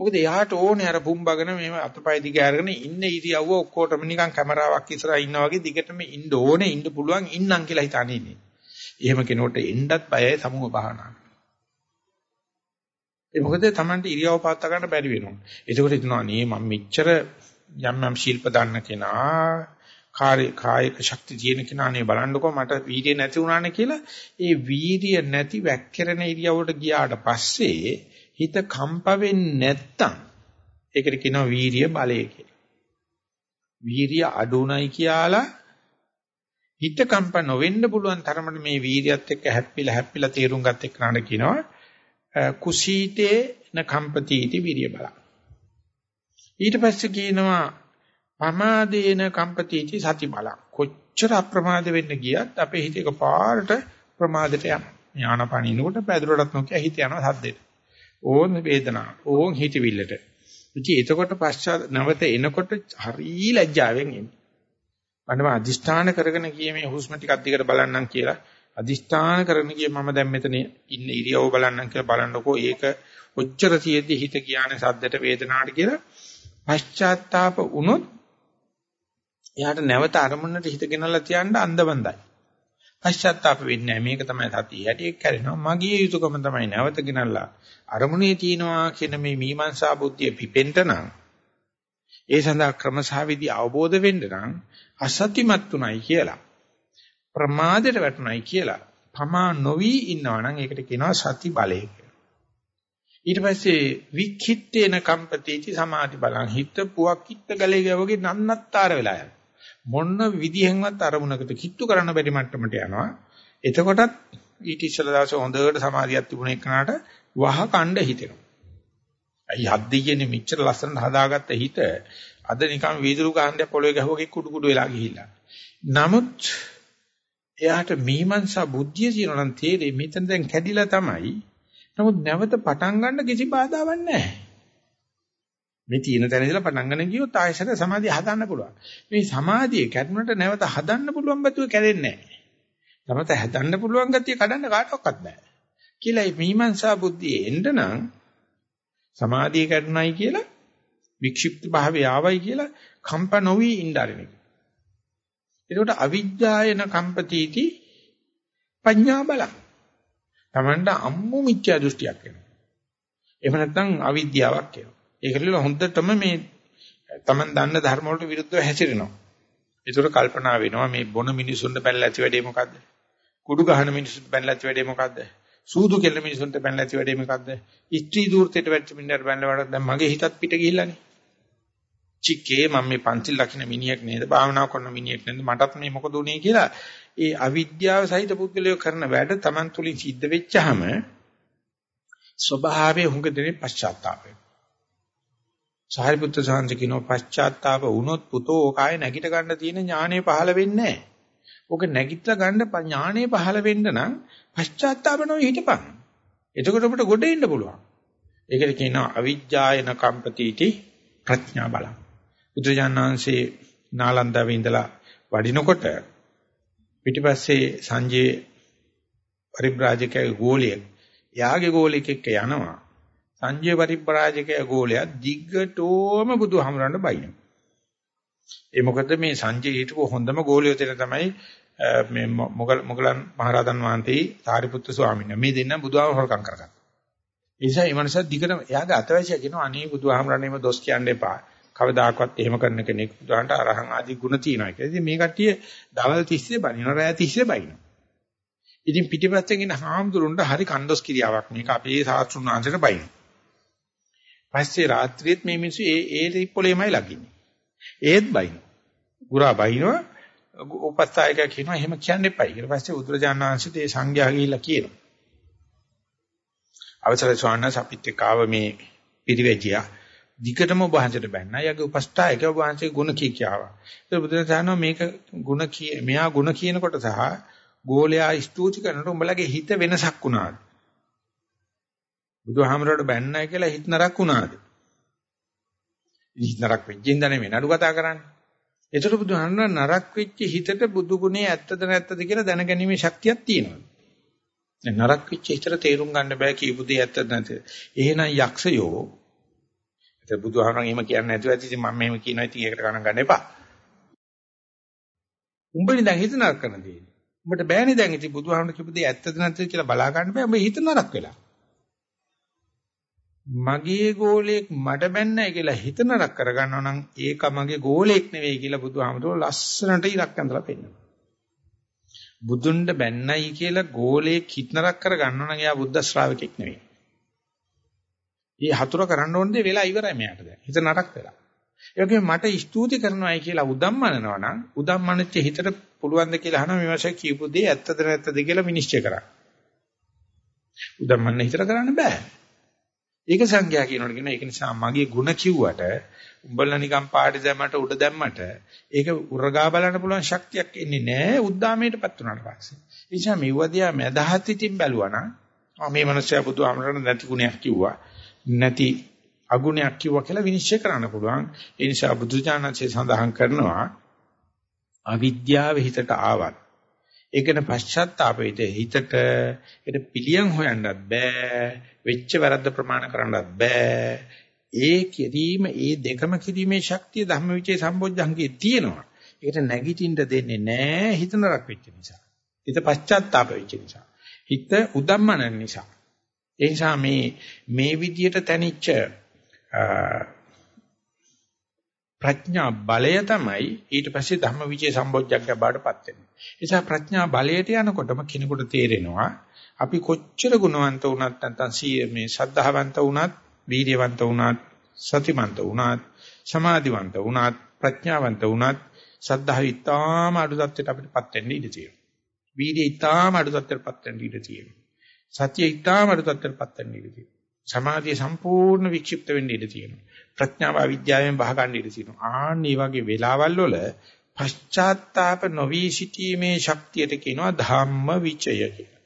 මොකද එයාට ඕනේ අර පුම්බගෙන මෙහෙම අතපය දිග අරගෙන ඉන්න ඉරියව්ව ඔක්කොටම නිකන් කැමරාවක් ඉස්සරහා ඉන්නා වගේ දිගටම ඉන්න ඕනේ ඉන්න පුළුවන් ඉන්නම් කියලා හිතානේ ඉන්නේ. එහෙම කෙනෙකුට එන්නත් බයයි සමුහ භාවනාවට. ඒ මොකද Tamanට ඉරියව් පාත්ත ගන්න බැරි වෙනවා. ඒකෝට හිතනවා නේ මම මෙච්චර යම් යම් ශිල්ප දන්න කෙනා කාය කායික ශක්තිය තියෙන කෙනානේ බලන්නකෝ මට වීර්ය නැති වුණානේ කියලා ඒ වීර්ය නැති වැක්කිරෙන ඉරියවට ගියාට පස්සේ හිත කම්ප වෙන්නේ නැත්තම් ඒකට කියනවා වීර්ය බලය කියලා. වීර්ය අඩුණයි කියලා හිත කම්ප නොවෙන්න පුළුවන් තරමට මේ වීර්යයත් එක්ක හැප්පිලා හැප්පිලා තීරුම් ගත එක්කනට කියනවා කුසීතේ න කම්පතිටි වීර්ය බල. ඊට පස්සේ කියනවා පමාදේන කම්පතිටි සති බල. කොච්චර අප්‍රමාද වෙන්න ගියත් අපේ හිත එකපාරට ප්‍රමාදයට යනවා. ඥානපණිනකොට පැදුරටත් නොකිය හිත යනවා සද්දෙට. ඕන් වේදනාව, ඕන් හිතවිල්ලට. ඉතින් එතකොට පශ්චාත් නැවත එනකොට හරි ලැජ්ජාවෙන් එන්නේ. මම අදිෂ්ඨාන කරගෙන ගියේ මේ හුස්ම ටිකක් දිගට බලන්නම් කියලා අදිෂ්ඨාන කරගෙන ගියේ මම දැන් මෙතන ඉන්න ඉරියව්ව බලන්නම් කියලා බලන්නකෝ ඒක ඔච්චර තියෙද්දි හිත කියන්නේ සද්දට වේදනාවට කියලා පශ්චාත්තාප වුණොත් එයාට නැවත අරමුණට හිත ගෙනල්ලා තියන්න අන්දබන්දයි. පශ්චාත්තාප වෙන්නේ නැහැ. මේක තමයි සතිය. හැටියක් කැරෙනවා. මගේ යුතුයකම තමයි නැවත ගෙනල්ලා අරමුණේ තියනවා කියන මේ මීමන්සා බුද්ධිය පිපෙන්න නම් ඒ සඳහා ක්‍රමසහවිදි අවබෝධ වෙන්න නම් අසත්‍යමත් උනායි කියලා ප්‍රමාදයට වැටුණයි කියලා පමා නොවි ඉන්නවා නම් ඒකට කියනවා සති බලය කියලා. ඊට පස්සේ වික්ඛිත්තේන කම්පතිටි සමාධි බලං හිත පුවක් කිත්ත ගලේ ගවගේ නන්නත්තර වෙලා යනවා. මොන විදිහෙන්වත් අරමුණකට කිට්ටු කරන්න බැරි මට්ටමට යනවා. එතකොටත් ඊට ඉස්සෙල්ලා දවසේ හොඳට සමාධියක් තිබුණ එකනට වහ කණ්ඩ හිතෙනවා. අයි හද්දි කියන්නේ මෙච්චර ලස්සනට හදාගත්ත හිත අද නිකන් වීදුරු කාණ්ඩයක් පොළවේ ගැහුවගේ කුඩු කුඩු වෙලා ගිහිල්ලා. නමුත් එයාට මීමන්සා බුද්ධිය තියෙනවා නම් තේරෙයි මෙතන දැන් කැඩිලා තමයි. නමුත් නැවත පටන් ගන්න කිසි බාධාවක් නැහැ. මේ තියෙන තැන ඉඳලා පටන් ගන්න ගියොත් ආයෙසර සමාධිය හදන්න පුළුවන්. මේ සමාධිය කැඩුනට නැවත හදන්න පුළුවන් බතුව කැඩෙන්නේ නැහැ. නැවත හදන්න පුළුවන් ගතිය කඩන්න කාටවත් බෑ. කියලා මේ මීමන්සා බුද්ධිය එන්න නම් සමාධිය කැඩුනයි කියලා වික්ෂිප්ත භාවය ආවයි කියලා කම්ප නොවි ඉන්න ආරෙන එක. ඒකට අවිජ්ජායන කම්පතිටි පඤ්ඤා බලං. Tamanda අම්මු මිච්ඡා දෘෂ්ටියක් එනවා. එහෙම නැත්නම් අවිද්‍යාවක් එනවා. ඒකල හොඳටම මේ Taman දන්න ධර්ම වලට විරුද්ධව හැසිරෙනවා. ඒතර කල්පනා වෙනවා මේ බොන මිනිසුන්ට බැලලා ඇති වැඩේ මොකද්ද? කුඩු ගහන මිනිසුන්ට බැලලා ඇති වැඩේ මොකද්ද? සූදු කෙල්ල මිනිසුන්ට බැලලා ඇති වැඩේ මොකද්ද? ඉස්ත්‍රි දූර්තයට වැච්ච මිනිහට බැලලා වඩා දැන් මගේ හිතත් පිට ගිහිල්ලානේ. චිකේ මම මේ පන්තිල් ලකින මිනිහෙක් නේද? භාවනා කරන මිනිහෙක් නේද? මටත් මේ මොකද උනේ කියලා ඒ අවිද්‍යාව සහිත පුද්ගලයෝ කරන වැඩ Taman තුලින් සිද්ධ වෙච්චාම ස්වභාවයේ හුඟ දෙනේ පශ්චාත්තාපය. සාරිපුත්‍ර සාන්ති කියනවා පශ්චාත්තාප වුණොත් පුතෝ ඕකාය නැගිට ගන්න තියෙන ඥානෙ පහළ වෙන්නේ නැහැ. ඕක නැගිටලා ගන්න ඥානෙ පහළ වෙන්න නම් පශ්චාත්තාප නොවි හිටපන්. එතකොට අපිට ගොඩ එන්න පුළුවන්. ඒකට කියනවා අවිජ්ජායන කම්පතිටි ප්‍රඥා බලං. බුදුජානනාංශේ නාලන්දාවේ ඉඳලා වඩිනකොට පිටිපස්සේ සංජේ පරිබ්‍රාජකගේ ගෝලියෙක් යාගේ ගෝලියෙක් එක්ක යනවා සංජය පරිබ්‍රාජකගේ ගෝලයා දිග්ගටෝම බුදුහමරන්න බයිනවා ඒ මොකද මේ සංජය හිටපු හොඳම ගෝලියෝ දෙන තමයි මේ මොගල් මොගලන් මහරහතන් වහන්සේ සාරිපුත්තු ස්වාමීන් වහන්සේ මේ දෙන්න බුදුහාම හොරකම් කරගත්තා. ඒ නිසා මේ මනුස්සයා දිගටම එයාගේ අතවැසිය කියනවා අනේ බුදුහාමරණේම දොස් කියන්න එපා. කවදාකවත් එහෙම කරන කෙනෙක් බුදුහාන්ට අරහන් ආදී ගුණ තියෙනවා කියලා. ඉතින් මේ කට්ටිය දවල් 30 බනිනවා රෑ 30 බනිනවා. ඉතින් පිටිපස්සෙන් ඉන්න හාමුදුරුන්ට හරි කන්දොස් කිරියාවක් මේක අපේ සාස්ත්‍රුණ ආංශයට බයිනවා. පස්සේ රාත්‍රියේත් මේ මිනිස්සු ඒ ඒ රිප්පොලේමයි ලගින්නේ. ඒත් බයින. ගුරා බයිනවා. උපස්ථායක කියනවා එහෙම කියන්න එපයි. ඊට පස්සේ උද්දජාන වංශිත ඒ සංඝයා ගිහිල්ලා කියනවා. අවසරයි ස්වාමීන් වහන්සේ අපිත් එක්ක ආව මේ පිරිවැජියා. දිගටම ඔබ වහන්සේට බැන්නා. යගේ උපස්ථායක ඔබ වහන්සේ ගුණ කී කියාවා. ඒක බුදුරජාණන් මේක ගුණ කිය මෙයා ගුණ කියනකොට සහ ගෝලයා ස්තුති කරනකොට උඹලගේ හිත වෙනසක් වුණාලු. බුදුහාමරට බැන්නයි කියලා හිත නරක් වුණාද? හිත නරක් වෙච්චින්ද නෙමෙයි නඩු කතා කරන්නේ. ඒතර බුදුහාමර නරක් වෙච්ච හිතට බුදු ගුණේ ඇත්තද නැත්තද කියලා දැනගැනීමේ ශක්තියක් තියෙනවා. දැන් නරක් වෙච්ච හිතට තේරුම් ගන්න බෑ කියපු දේ ඇත්තද නැද්ද? එහෙනම් යක්ෂයෝ ඒක බුදුහාමරන් එහෙම කියන්නේ නැතුව ඇති ඉතින් මම මෙහෙම කියනවා ඉතින් ඒකට ගණන් ගන්න එපා. උඹනේ දැන් හිත නරක කරන දේ. උඹට බෑනේ දැන් ඉතින් බුදුහාමරන් කියපු දේ ඇත්තද නැද්ද කියලා බලා ගන්න බෑ. උඹ හිත නරක වෙලා. මගේ ගෝලයක් මට බැන්නයි කියලා හිත නරක කරගන්නවා නම් ඒක මගේ ගෝලයක් නෙවෙයි කියලා බුදුහාමරෝ ලස්සනට ඉලක්ක ඇඳලා පෙන්නනවා. බුදුන්ට බැන්නයි කියලා ගෝලයක් හිත නරක කරගන්නවා නම් එයා බුද්ධ ශ්‍රාවකෙක් නෙවෙයි. මේ හතුර කරන්න ඕන දේ වෙලා ඉවරයි මෙයාට දැන්. හිත නරක වෙලා. ඒ වගේම මට ස්තුති කරනවායි කියලා උදම්මනනවා නම් උදම්මනච්ච හිතට පුළුවන් ද කියලා අහනවා මේ වශයෙන් කියපු දේ ඇත්තද නැත්තද කියලා විනිශ්චය කරන්න. උදම්මන හිතට කරන්න බෑ. ඒක සංඥා කියනකොට කියන ඒක නිසා මගේ ಗುಣ කිව්වට උඹලා නිකන් පාටි දැම්මට උඩ දැම්මට ඒක උරගා බලන්න පුළුවන් ශක්තියක් එන්නේ නැහැ උද්දාමයටපත් වුණාට පස්සේ. ඒ නිසා මෙවදියා මදහත් ඉතින් බැලුවා නම් මේ මනුස්සයා බුදුහාමරණ නැති ගුණයක් කිව්වා. නැති අගුණයක් කිව්වා කියලා විනිශ්චය කරන්න පුළුවන්. ඒ නිසා බුදුජානකසේ සඳහන් කරනවා අවිද්‍යාව හිතට ආවත් ඒකන පශ්චාත්තාපෙට හිතට? ඒක පිළියම් හොයන්නත් බෑ. වෙච්ච වැරද්ද ප්‍රමාණ කරන්නත් බෑ. ඒ කිරීම ඒ දෙකම කිරීමේ ශක්තිය ධම්මවිචේ සම්බොජ්ජංගේ තියෙනවා. ඒකට නැගිටින්න දෙන්නේ නෑ හිත නරක වෙච්ච නිසා. හිත පශ්චාත්තාප වෙච්ච නිසා. හිත උදම්මන නිසා. ඒ නිසා මේ මේ විදියට තනිච්ච ප්‍රඥා බලය තමයි ඊට පස්සේ ධම්මවිචේ සම්බොජ්ජංග බාටපත් වෙන්නේ. ඒ නිසා ප්‍රඥා බලයට යනකොටම කෙනෙකුට තේරෙනවා අපි කොච්චර ගුණවන්ත වුණත් නැත්නම් මේ ශ්‍රද්ධාවන්ත වුණත්, වීර්යවන්ත වුණත්, සතිමන්ත වුණත්, සමාධිවන්ත වුණත්, ප්‍රඥාවන්ත වුණත් ශ්‍රද්ධාව ඉතාම අඩු තත්ත්වයට අපිටපත් වෙන්න ඉඩ තියෙනවා. වීර්යය ඉතාම අඩු තත්ත්වයටපත් වෙන්න ඉඩ තියෙනවා. සතිය ඊටාම අඩුතත්තරපත් වෙන්න ඉඩ තියෙනවා. සමාධිය සම්පූර්ණ වික්ෂිප්ත වෙන්න ඉඩ තියෙනවා. ප්‍රඥාව අවිද්‍යාවෙන් බහ ගන්න ඉඩ තියෙනවා. ආන් මේ වගේ වෙලාවල් වල පශ්චාත්තාප නොවි සිටීමේ ශක්තියට කියනවා ධම්ම විචය කියලා.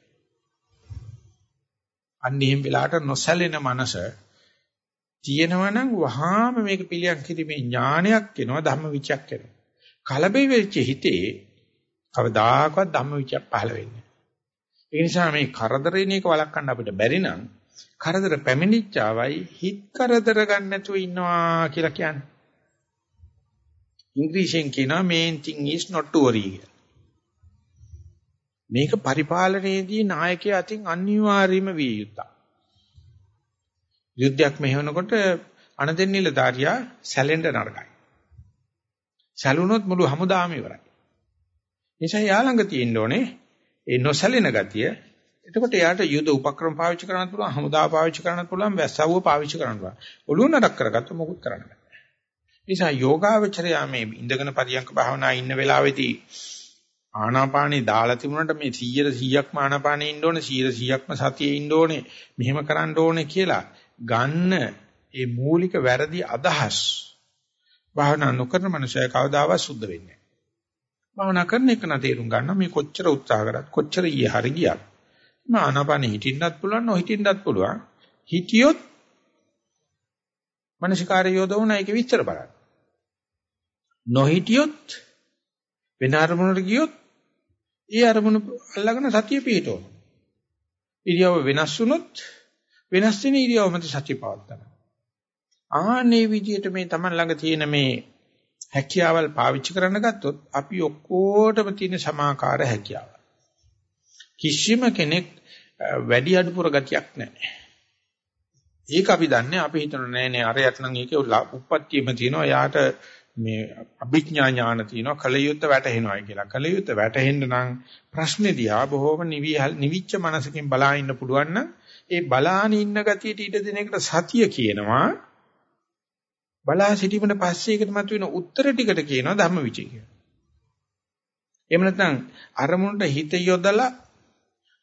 අන්නේම් වෙලාවට නොසැලෙන මනස තියෙනවනම් වහාම මේක පිළියම් කිරීමේ ඥානයක් එනවා ධම්ම විචයක් එනවා. කලබේ වෙච්ච හිතේ කවදාකවත් ධම්ම විචයක් පහළ වෙන්නේ ඒ නිසා මේ කරදරේන එක වළක්වන්න අපිට බැරි නම් කරදර පැමිණිච්චාවයි හිත කරදර ගන්න නැතුව ඉන්නවා කියලා කියන්නේ. ඉංග්‍රීසියෙන් කියනවා main thing is not to worry කියලා. මේක පරිපාලනයේදී නායකයා අතින් අනිවාර්යම විය යුතුයි. යුද්ධයක් මෙහෙවනකොට අනදෙන්නිලධාරියා සැලෙන්න නරකයි. සැලුනොත් මුළු හමුදාම ඉවරයි. නිසා යා ළඟ තියෙන්න ඕනේ ඒ නොසැලෙන ගතිය. එතකොට එයාට යුද උපක්‍රම පාවිච්චි කරන්න පුළුවන්, හමුදාව පාවිච්චි කරන්න පුළුවන්, වැස්සවුව පාවිච්චි කරන්න පුළුවන්. ඔළුව නරක් කරගත්ත මොකුත් කරන්න බෑ. නිසා යෝගාවචරයා මේ ඉඳගෙන පරියන්ක භාවනා ඉන්න වෙලාවේදී ආනාපානේ දාලා තිබුණාට මේ 100 100ක්ම ආනාපානේ ඉන්න ඕනේ 100 100ක්ම සතියේ ඉන්න ඕනේ මෙහෙම කරන්න ඕනේ කියලා ගන්න ඒ මූලික වැරදි අදහස් භාවනා නොකරන මනුස්සය කවදාවත් සුද්ධ වෙන්නේ නැහැ. භාවනා කරන එක නා තේරුම් ගන්න මේ කොච්චර උත්සාහ කරත් කොච්චර ඊයේ හරි ගියත් මම ආනාපානෙ හිටින්නත් පුළුවන් නොහිටින්නත් පුළුවන්. හිටියොත් මනසිකාරය යොදවන එක විස්තර බලන්න. නොහිටියොත් වෙන අරමුණකට ගියොත් ඒ අරමුණ අල්ලගෙන සතිය පිහිටවන. ඉරියව වෙනස් වුනොත් වෙනස් වෙන ඉරියව මත සතිය පවත්තන. ආනේ විදිහට මේ Taman ළඟ තියෙන මේ හැකියාවල් පාවිච්චි කරන්න ගත්තොත් අපි ඔක්කොටම තියෙන සමාකාර හැකියාව. කිසිම කෙනෙක් වැඩි අඩුපුර ගතියක් නැහැ. ඒක අපි දන්නේ අපි හිතන නෑ නෑ අරයට නම් ඒකේ උප්පත්තියම තියෙනවා යාට මේ අභිඥා ඥාන තියෙනවා කලියුත් වැටහෙනවා කියලා. කලියුත් වැටහෙන්න නම් ප්‍රශ්නේ දිහා බොහොම නිවිච්ච මනසකින් බලා ඉන්න පුළුවන් නම් ඒ බලාන ඉන්න ගතියට ඊට දෙන එකට සතිය කියනවා. බලා සිටීමෙන් පස්සේ ඒකට මතුවෙන උත්තර ටිකට කියනවා ධම්මවිචය කියලා. එහෙම නැත්නම් අරමුණට හිත යොදලා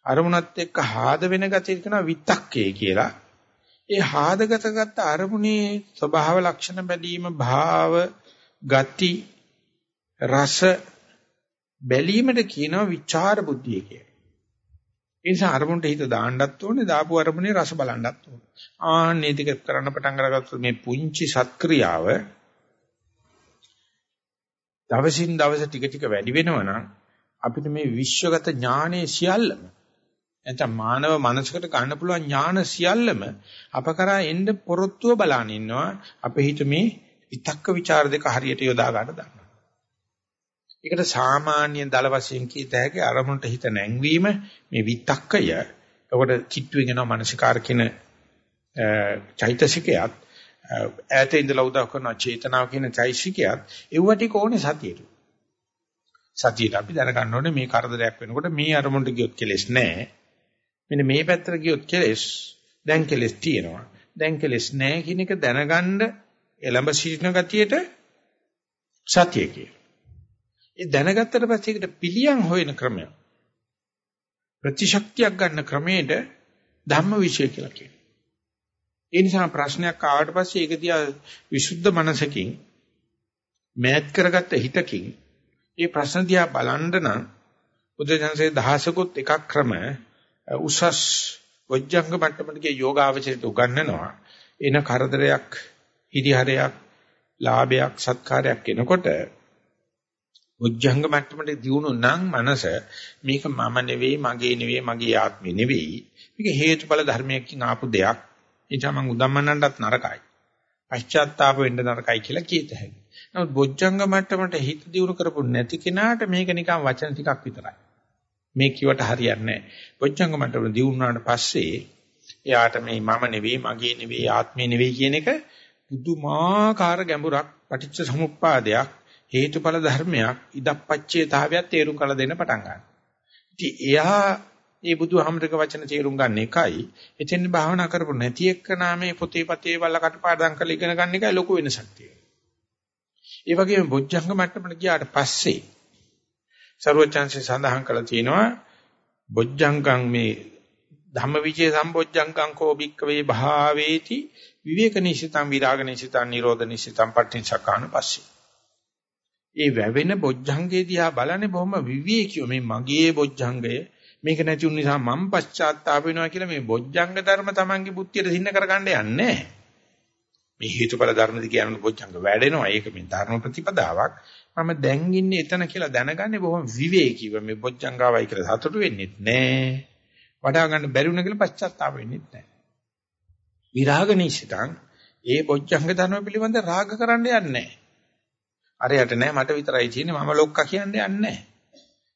අරමුණත් එක්ක හාද වෙන ගතිය කියනවා විතක්කේ කියලා. ඒ හාදගතගත් අරමුණේ ස්වභාව ලක්ෂණ බැලීම භාව ගති රස බැලීමට කියනවා විචාර බුද්ධිය කියලා. ඒ නිසා අරමුණට හිත දාන්නත් ඕනේ දාපු අරමුණේ රස බලන්නත් ඕනේ. ආන්නේ ටික කරන්න පටන් අරගත්තොත් මේ පුංචි සත්ක්‍රියාව දවසින් දවස ටික ටික වැඩි වෙනවා නම් අපිට මේ විශ්වගත ඥානයේ සියල්ලම නැත්නම් මානව මනසකට ගන්න පුළුවන් ඥාන සියල්ලම අප කරා එන්න පොරොත්තුව බලන ඉන්නවා අපේ හිත මේ විතක්ක ਵਿਚාර දෙක හරියට යොදා ගන්න දන්නවා. ඒකට සාමාන්‍ය දල වශයෙන් කීත හැකි අරමුණට හිත නැංවීම මේ විතක්කය. ඒකට කිට්ටුවෙන් යන මානසිකාර කියන චෛතසිකයත් ඈත ඉඳලා උදා කරන චේතනාව කියන චෛතසිකයත් ඒව ටික ඕනේ සතියට. සතියට අපි දැනගන්න ඕනේ මේ කරදරයක් වෙනකොට මේ අරමුණට ගියොත් කෙලෙස් නැහැ. මෙන්න මේ පැත්තට ගියොත් කෙලෙස් දැන් කෙලෙස් තියෙනවා. දැන් කෙලෙස් නැහැ කියන එක දැනගන්න එළඹ සිටින ගතියට සතිය කියනවා. ඒ දැනගත්තට පස්සේ ඒකට පිළියම් හොයන ක්‍රමය. ප්‍රතිශක්තියක් ගන්න ක්‍රමයට ධම්මවිචය කියලා කියනවා. ඒ නිසා ප්‍රශ්නයක් ආවට පස්සේ ඒක දිහා විසුද්ධ මනසකින් මෑත් කරගත්ත හිතකින් ඒ ප්‍රශ්න දිහා බලන්න නම් බුදුසසුනේ දහසකුත් එකක් ක්‍රම උසස් වොජ්ජංග මට්ටමට ගිය යෝගාවචරයට උගන්වනවා. එන කරදරයක් හිරිහරයක් ලාභයක් සත්කාරයක් එනකොට උජ්ජංග මට්ටමට දියුණු නම් මනස මේක මම නෙවෙයි මගේ නෙවෙයි මගේ ආත්මෙ නෙවෙයි. මේක හේතුඵල ධර්මයකින් ආපු දෙයක්. එනිසා මම උදම්මනන්නත් නරකයි. පශ්චාත්තාප වෙන්න නරකයි කියලා කීත හැකියි. නමුත් බොජ්ජංග මට්ටමට හිත දියුණු කරපු නැති කෙනාට මේක නිකන් වචන ටිකක් විතරයි. මේ කිවට හරියන්නේ නැහැ බොජ්ජංග මට්ටම දියුණුවාට පස්සේ එයාට මේ මම නෙවෙයි මගේ නෙවෙයි ආත්මේ නෙවෙයි කියන එක පුදුමාකාර ගැඹුරක් පටිච්ච සමුප්පාදයක් හේතුඵල ධර්මයක් ඉදප්පච්චේතාවයක් තේරුම් කළ දෙන්න පටන් ගන්නවා. ඉතින් එයා මේ බුදුහාමරක වචන තේරුම් ගන්න එකයි එතෙන් භාවනා කරපො නැති එක්කනා මේ පොතේ පතේ වල කටපාඩම් කරලා ඉගෙන ගන්න එකයි ලොකු වෙනසක් තියෙනවා. ඒ වගේම බොජ්ජංග මට්ටමට ගියාට පස්සේ ਸਰවචන්සේ සඳහන් කළා තියෙනවා බොජ්ජංගං මේ ධම්මවිචේ සම්බොජ්ජංගං කෝ භික්කවේ භාවේති විවේක නිසිතං විරාග නිසිතං නිරෝධ නිසිතං පටිච්චසකාන පස්සේ. ඒ වැවෙන බොජ්ජංගේ දිහා බලන්නේ බොහොම විවේකීව. මේ මගේ බොජ්ජංගය මේක නැති වුන නිසා මම පශ්චාත්තාප වෙනවා කියලා මේ බොජ්ජංග ධර්ම තමන්ගේ බුද්ධියට සින්න කරගන්න යන්නේ මේ හේතුඵල ධර්මද කියන බොජ්ජංග වැඩෙනවා. ඒක මේ ධර්ම ප්‍රතිපදාවක්. මම දැන් ඉන්නේ එතන කියලා දැනගන්නේ බොහොම විවේකීව මේ බොජ්ජංගාවයි කියලා සතුටු වෙන්නේ නැහැ වඩා ගන්න බැරි වුණ කියලා පශ්චාත්තාප වෙන්නේ නැහැ විරාග නිසිතං ඒ බොජ්ජංග ධර්ම පිළිබඳ රාග කරන්න යන්නේ නැහැ. අරයට නෑ මට විතරයි තියෙන්නේ මම ලොක්කා කියන්නේ යන්නේ නෑ.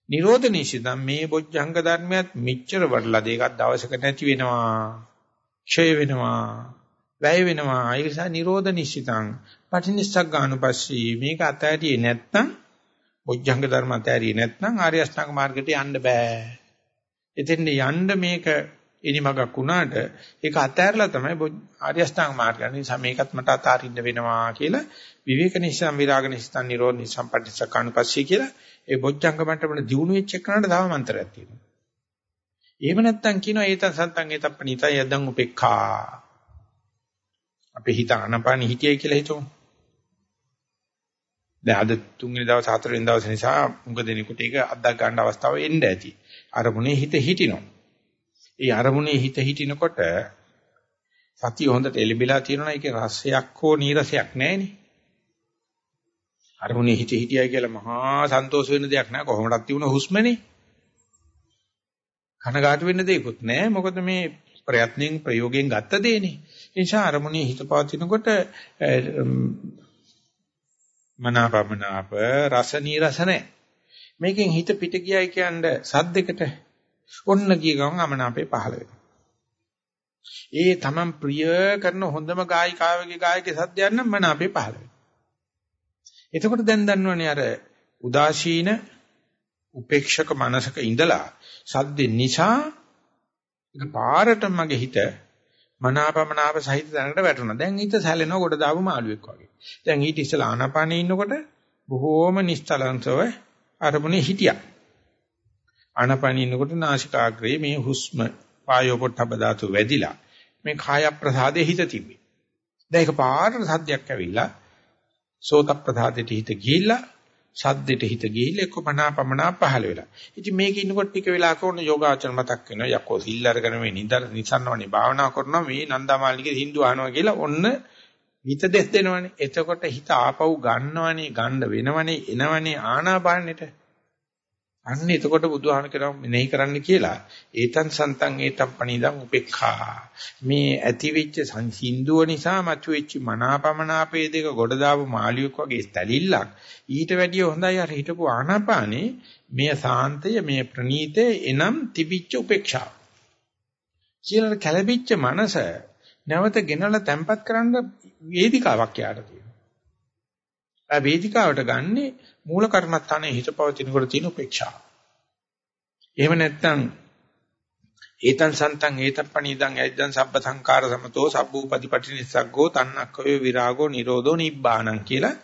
නිරෝධ නිසිතම් මේ බොජ්ජංග ධර්මයක් මෙච්චර වඩලා දෙකක් දවසක නැති වෙනවා. ක්ෂය වෙනවා. වැය වෙනවා. ඒ නිසා නිරෝධ නිසිතං පටිනිස්සක් ගන්නපස්සී මේක අතහැරියේ නැත්නම් බොජ්ජංග ධර්ම අතහැරියේ නැත්නම් ආර්ය අෂ්ටාංග මාර්ගයට යන්න බෑ. එතෙන් යන්න මේක ඉනිමගක් වුණාට ඒක අතහැරලා තමයි ආර්ය අෂ්ටාංග මාර්ගය. නිසා මේකත් මට අතාරින්න වෙනවා කියලා විවේක නිසම් විරාග නිස්සන් නිරෝධ නිසම් පටිච්චසමුප්පාදසී කියලා ඒ බොජ්ජංග මට්ටමන දියුණු වෙච්ච එකනට තව මන්ත්‍රයක් තියෙනවා. එහෙම නැත්නම් කියනවා ඒතන් සන්තන් ඒතප්පණිතය යදන් උපේක්ඛා. අපේ හිත අනපාන හිතියයි කියලා හිතමු. දැන් අද තුන්වෙනි දවස් හතරවෙනි දවස් නිසා මුග දෙනෙකුට ඒක අත්දැක ගන්න අවස්ථාව එන්න ඇති. අරමුණේ හිත හිටිනවා. ඒ අරමුණේ හිත හිටිනකොට සතිය හොඳට එලිබිලා තියෙනවා ඒකේ රසයක් හෝ නීරසයක් නැහැනේ. අරමුණේ හිත හිටියයි කියලා මහා සන්තෝෂ වෙන්න දෙයක් නෑ කොහොමදක් තිබුණ හුස්මනේ. කනගාටු වෙන්න දෙයක්වත් නෑ මොකද මේ ප්‍රයත්නෙන් ප්‍රයෝගයෙන් ගත්ත දෙන්නේ. ඒ නිසා අරමුණේ හිත පවතිනකොට මනාපමනාප රස නීරස නැහැ. මේකෙන් හිත පිට ගියයි කියන්නේ සද්දෙකට ඔන්න ගිය ගමන් අමනාපේ පහළ වෙනවා. ඒ තමන් ප්‍රිය කරන හොඳම ගායිකාවගේ ගායකගේ සද්දයක් නම් මනාපේ පහළ වෙනවා. එතකොට දැන් දන්නවනේ අර උදාසීන උපේක්ෂක මනසක ඉඳලා සද්ද නිසා ඒක පාරට මගේ හිත මනාපමනාප සහිත දැනකට වැටුණා. දැන් හිත සැලෙනවා කොට දාපු මාළුවෙක් වගේ. දැන් ඊට ඉස්සලා ආනාපානේ ඉන්නකොට බොහෝම නිස්තලංශව අරමුණේ හිටියා. ආනාපානේ ඉන්නකොට නාසිකාග්‍රේ මේ හුස්ම වායෝ පොට්ටබ ධාතු වැඩිලා මේ කාය ප්‍රසාදේ හිත තිබේ. දැන් ඒක පාරට සද්දයක් ඇවිල්ලා සෝත ප්‍රසාදෙට හිත ගිහිල්ලා සද්දෙට හිත ගිහිල්ලා එක්ක මනාපමනා පහළ වෙලා. ඉතින් මේක ඉන්නකොට ටික වෙලාවක ඕන යෝගාචර මතක් වෙනවා. යකෝ සිල් අරගෙන මේ නිදර නිසන්නවනේ භාවනා කරනවා මේ නන්දාමාලිගේ හින්දු අහනවා කියලා ඔන්න හිත දෙස් දෙනවනේ. එතකොට හිත ආපහු ගන්නවනේ, ගන්න වෙනවනේ, එනවනේ ආනාපානෙට. අන්න එතකොට බුදුහාම කරා මෙනෙහි කරන්න කියලා. ඒතන් සන්තන් ඒතම් පණිදම් උපේක්ඛා. මේ ඇති වෙච්ච සංසින්දුව නිසා මතුවෙච්ච මනාපමනාපේ දෙක ගොඩ දාපු මාළියෙක් වගේ තැලිල්ලක් ඊට වැඩිය හොඳයි අර හිටපු ආනාපානේ මේ සාන්තය මේ ප්‍රනීතය එනම් තිබිච්ච උපේක්ෂාව. කියලා කැළඹිච්ච මනස නැවත ගෙනලා තැම්පත් කරන්න වේදිකාවක් යාට තියෙනවා. ආ වේදිකාවට ගන්නේ මූල කර්මත්තානේ හිත පවතිනකොට තියෙන උපේක්ෂාව. එහෙම නැත්නම් ඒතං සන්තං ඒතප්පණීදං යද්දං සබ්බ සංකාර සමතෝ සබ්බූපදීපටි නිස්සග්ගෝ තන්නක්කයෝ විරාගෝ නිරෝධෝ නිබ්බාණං කියලා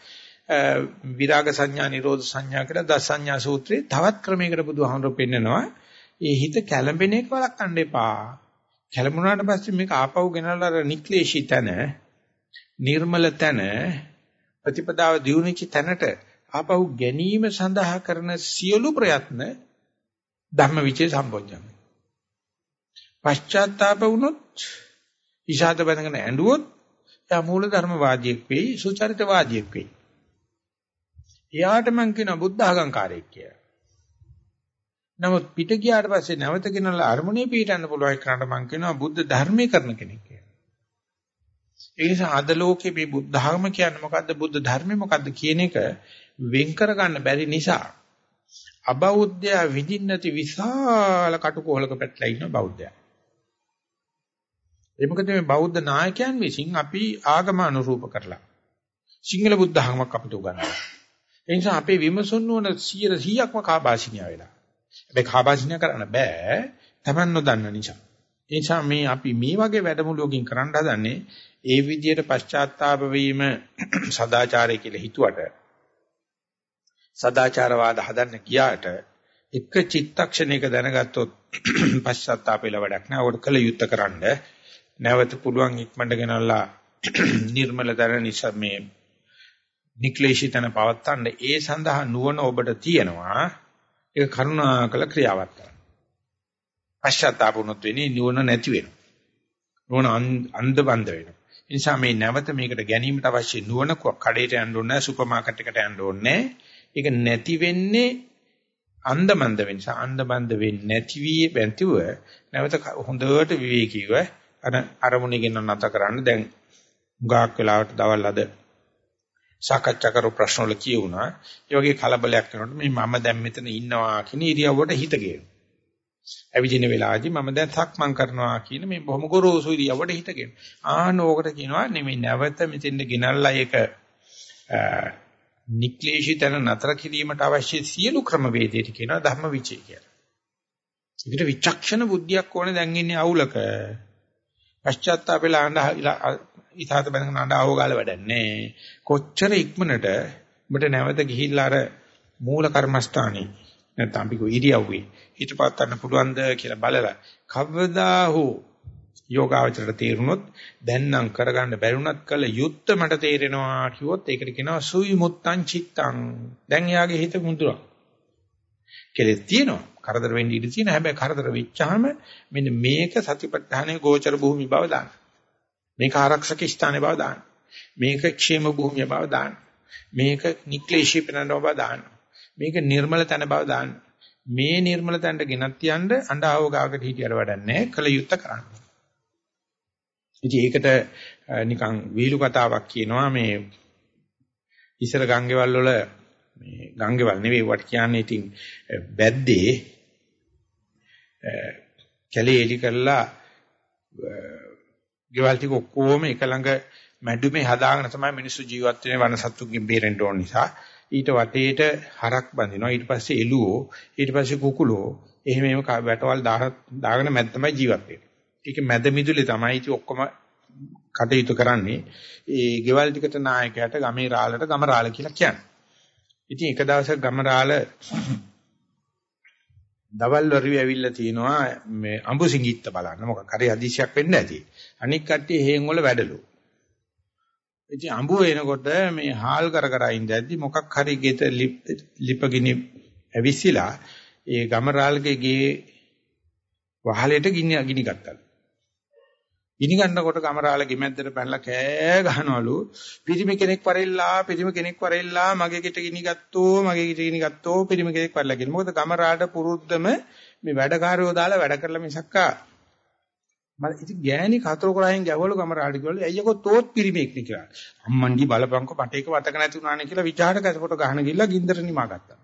විරාග සංඥා නිරෝධ සංඥා කියලා දස සංඥා සූත්‍රයේ තවත් ක්‍රමයකට බුදුහාමුදුරුවෝ පෙන්නනවා. ඒ හිත කැළඹෙන එක වළක්වන්න එපා. කැළඹුණාට පස්සේ මේක ආපහු ගෙනල්ලා අර නික්ලේශී තන, නිර්මල තන, ප්‍රතිපදාව දියුණුවච තැනට ආපහු ගැනීම සඳහා කරන සියලු ප්‍රයත්න ධම්මවිචේ සම්බොජ්ජං. පශ්චාත්තාප වුණොත් ඉෂාද බඳගෙන ඇඬුවොත් එයා මූල ධර්මවාදියෙක් වෙයි, සුචරිතවාදියෙක් වෙයි. එයාට මං කියන බුද්ධ ආගම්කාරයෙක් කියලා. නමුත් පිට ගියාට පස්සේ නැවත ගෙනලා අරමුණේ පිටන්න පුළුවන් කරාට මං කියනවා බුද්ධ ධර්මයේ කරන කෙනෙක් කියලා. ඒ නිසා අද ලෝකේ මේ බුද්ධ ධර්ම කියන්නේ මොකද්ද බුද්ධ ධර්මය මොකද්ද කියන එක වෙන් කර ගන්න බැරි නිසා අබෞද්ධයා විඳින්න නැති විශාල කටුකොහලක පැටලලා ඉන්න බෞද්ධයා. ඒ මොකද මේ බෞද්ධ නායකයන් විසින් අපි ආගම අනුරූප කරලා සිංහල බුද්ධ ධර්මයක් අපිට උගන්වනවා. ඒ නිසා අපේ විමසුන් නුවණ 100%ක්ම කාබාසිනිය වෙලා. හැබැයි කාබාසිනිය කරන්න බෑ Taman නොදන්න නිසා. ඒ නිසා මේ අපි මේ වගේ වැඩමුළුවකින් කරන්න හදන්නේ ඒ විදිහට පශ්චාත්තාප වීම සදාචාරය කියලා හිතුවට සදාචාරවාද හදන්න ගියාට එක චිත්තක්ෂණයක දැනගත්තොත් පශ්චාත්තාපෙල වැඩක් නෑ. ඔකට කළ යුත්තේ කරන්න නැවත පුළුවන් ඉක්මනට ගෙනල්ලා නිර්මල දර නිසා මේ නික්ලේශිතන පවත්තන්න ඒ සඳහා නුවණ ඔබට තියෙනවා. ඒක කරුණාකල ක්‍රියාවක් කරන්න. පශ්චාත්තාපුනොත් වෙන්නේ නුවණ නැති වෙනවා. නුවණ අන්ධ බන්ධ වෙනවා. ඒ නිසා මේ නැවත මේකට ගැනීමට අවශ්‍ය නුවණ කඩේට යන්න ඕනේ නැහැ, සුපර් මාකට් එකට යන්න ඕනේ නැහැ. ඒක නැති වෙන්නේ අන්ධබන්ද වෙන නිසා අන්ධබන්ද වෙන්නේ නැති වී බැන්තිව නැවත හොඳට විවේකීව අර අරමුණකින් නැත කරන්න දැන් ගාක් වෙලාවට දවල් අද සාකච්ඡා කරපු ප්‍රශ්න වල කියුණා. ඒ වගේ කලබලයක් කරනකොට මේ මම දැන් මෙතන ඉන්නවා කියන ඉරියව්වට හිත ගේනවා. ඇවිදින වෙලාවදී මම දැන් සක්මන් කරනවා කියන මේ බොහොම ගොරෝසු ඉරියව්වට හිත ගේනවා. ආන ඕකට කියනවා නෙමෙයි නැවත මෙතෙන්ද ගෙනල්ලා ඒක නික්ලේශිතන නතර කිරීමට අවශ්‍ය සියලු ක්‍රම වේදේට කියනවා ධර්ම විචය කියලා. ඒකට විචක්ෂණ බුද්ධියක් ඕනේ දැන් ඉන්නේ අවුලක. පශ්චාත්තාපෙලා ඉතාලත බඳගෙන අඬාව ගාලා වැඩන්නේ. කොච්චර ඉක්මනට ඔබට නැවත ගිහිල්ලා අර මූල කර්මස්ථානේ නැත්නම් අපි කො ඉරියව්වේ හිතපත් ගන්න පුළුවන්ද කියලා බලලා කවදා හෝ යෝගාවචරයට තේරුනොත් දැන් නම් කරගන්න බැරිුණත් කල යුත්ත මට තේරෙනවා කිව්වොත් ඒකට කියනවා සුයි මුත්තං චිත්තං. දැන් එයාගේ හිත මුදුරා. කෙලෙස් තියෙනවා. කරදර වෙන්න ඉඩ තියෙනවා හැබැයි කරදර වෙච්චාම මෙන්න මේක සතිපට්ඨානයේ ගෝචර භූමි බව දාන්න මේක ආරක්ෂක ස්ථානයේ බව දාන්න මේක ക്ഷേම භූමිය බව දාන්න මේක නික්ලේශී පෙනන බව දාන්න මේක නිර්මල තන බව දාන්න මේ නිර්මල තැනට ගෙනත් යන්න අඬාව ගාකට හිටියට වැඩන්නේ කල යුත්ත කරන්න. ඉතින් ඒකට නිකන් වීලු කතාවක් කියනවා මේ ඉස්සර ගංගේවල් වල මේ ගංගේවල් නෙවෙයි වට කියන්නේ ඉතින් බැද්දේ කැලේ එලි කරලා ගෙවල් ටික ඔක්කොම එක ළඟ මැඩුමේ හදාගෙන තමයි මිනිස්සු ජීවත් වෙන්නේ වනසත්තුන්ගෙන් බේරෙන්න ඕන නිසා. ඊට වටේට හරක් බඳිනවා. ඊට පස්සේ එළුවෝ ඊට පස්සේ කුකුලෝ. එහෙම එහෙම වැටවල් දාගෙන මැද තමයි ජීවත් වෙන්නේ. ඒක මැද මිදුලේ තමයි ඉති ඔක්කොම කටයුතු කරන්නේ. ඒ ගෙවල් ටිකට නායකයාට ගමේ රාළට ගම රාළ කියලා කියන්නේ. ඉතින් එක දවසක් ගම රාළ දවල් වරුවේ ඇවිල්ලා තිනවා මේ අඹු සිඟිත්ත බලන්න මොකක් හරි හදිසියක් වෙන්න ඇති. අනික් කට්ටිය හේන් වල වැඩලු. ඉතින් අඹු එනකොට මේ හාල් කර කර ඉඳද්දි මොකක් හරි ගෙත ලිපගිනි ඇවිස්සලා ඒ ගමරාල්ගේ ගේ වහලෙට ගිනි ගිනි ගත්තා. ගිනි ගන්නකොට ගමරාල ගෙමැද්දට පැනලා කෑ ගහනවලු පිරිමි කෙනෙක් වරෙල්ලා පිරිමි කෙනෙක් වරෙල්ලා මගේ ගෙට ගිනි ගත්තෝ මගේ ගෙට ගිනි ගත්තෝ පිරිමි කෙනෙක් වරලා කියන. මොකද ගමරාලට පුරුද්දම මේ වැඩකාරයෝ දාලා වැඩ කරලා මිසක්කා මම ඉතින් ගෑණි කතර කරහින් ගැවවලු කමරාඩි කිව්වලු අයියකෝ තෝත් පිරිමේක් නේ කියලා. අම්මන්ඩි බලපංකෝ පටේක වතක නැති උනානේ කියලා විචාරක කැසකොට ගහන ගිල්ල ගින්දර නිමා ගත්තා.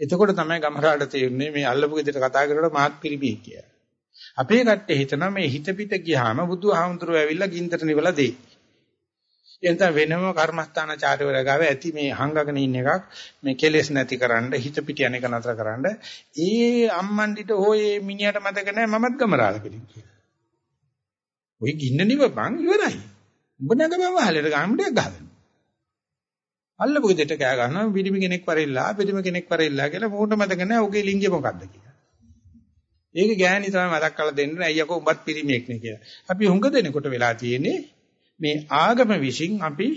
එතකොට තමයි ගමරාඩ තේරුනේ මේ අල්ලපු ගෙදර කතා කරනකොට මාත් පිරිමේක් කියලා. අපේ කට්ටිය හිතනවා මේ හිත පිට ගියාම බුදුහාමුදුරුවෝ ඇවිල්ලා ගින්දර නිවලා දෙයි. එතන වෙනම කර්මස්ථානාචාර්යවරයා ගාව ඇති මේ හංගගෙන ඉන්න එකක් මේ කෙලෙස් නැතිකරන්න හිත පිට යන එක නතරකරන්න ඒ අම්මන්ඩිට හොය මිනිහට මතක නැහැ මමත් ගමරාල කෙනෙක් කියලා. ඔය ගින්න නිවපන් ඉවරයි. උඹ නැගම වහලට ගාමුඩයක් ගහගෙන. අල්ලපු ගෙදරට කෑ ගන්නවා පිටිමි කෙනෙක් වරෙල්ලා පිටිමි කෙනෙක් වරෙල්ලා කියලා මූට මතක නැහැ ඔගේ ලිංගය මොකද්ද කියලා. ඒක ගෑණි තමයි මතක් කරලා දෙන්න අයියකෝ උඹත් පිරිමියෙක් නේ කියලා. අපි හුඟ දෙනකොට වෙලා තියෙන්නේ මේ ආගම විශ්ින් අපි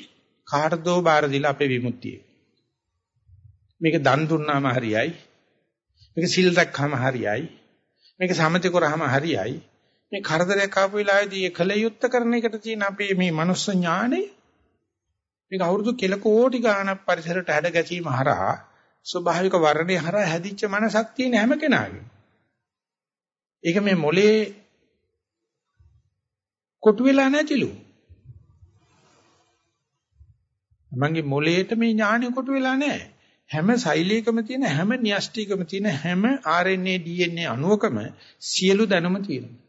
කාටදෝ බාර දීලා අපේ විමුක්තිය. මේක දන් දුන්නාම හරියයි. මේක සිල් රැක්කම හරියයි. මේක සමතේ කරාම හරියයි. මේ කරදරයක් ආපු වෙලාවේදී ඒ කල යුත්ත කරන එකට තියෙන අපේ මේ මනුස්ස ඥානෙ මේක අවුරුදු කෙල කෝටි ගාණක් පරිසරයට හැඩ ගැසීම හරහා ස්වභාවික වර්ණේ හරහා හැදිච්ච මනසක් තියෙන හැම කෙනාගේම. ඒක මේ මොලේ කොටු වෙලා නැතිලු. මගේ මොලේට මේ ඥාණය කොට වෙලා නැහැ. හැම සෛලයකම තියෙන හැම න්‍යෂ්ටිකම තියෙන හැම RNA DNA අණුවකම සියලු දැනුම තියෙනවා.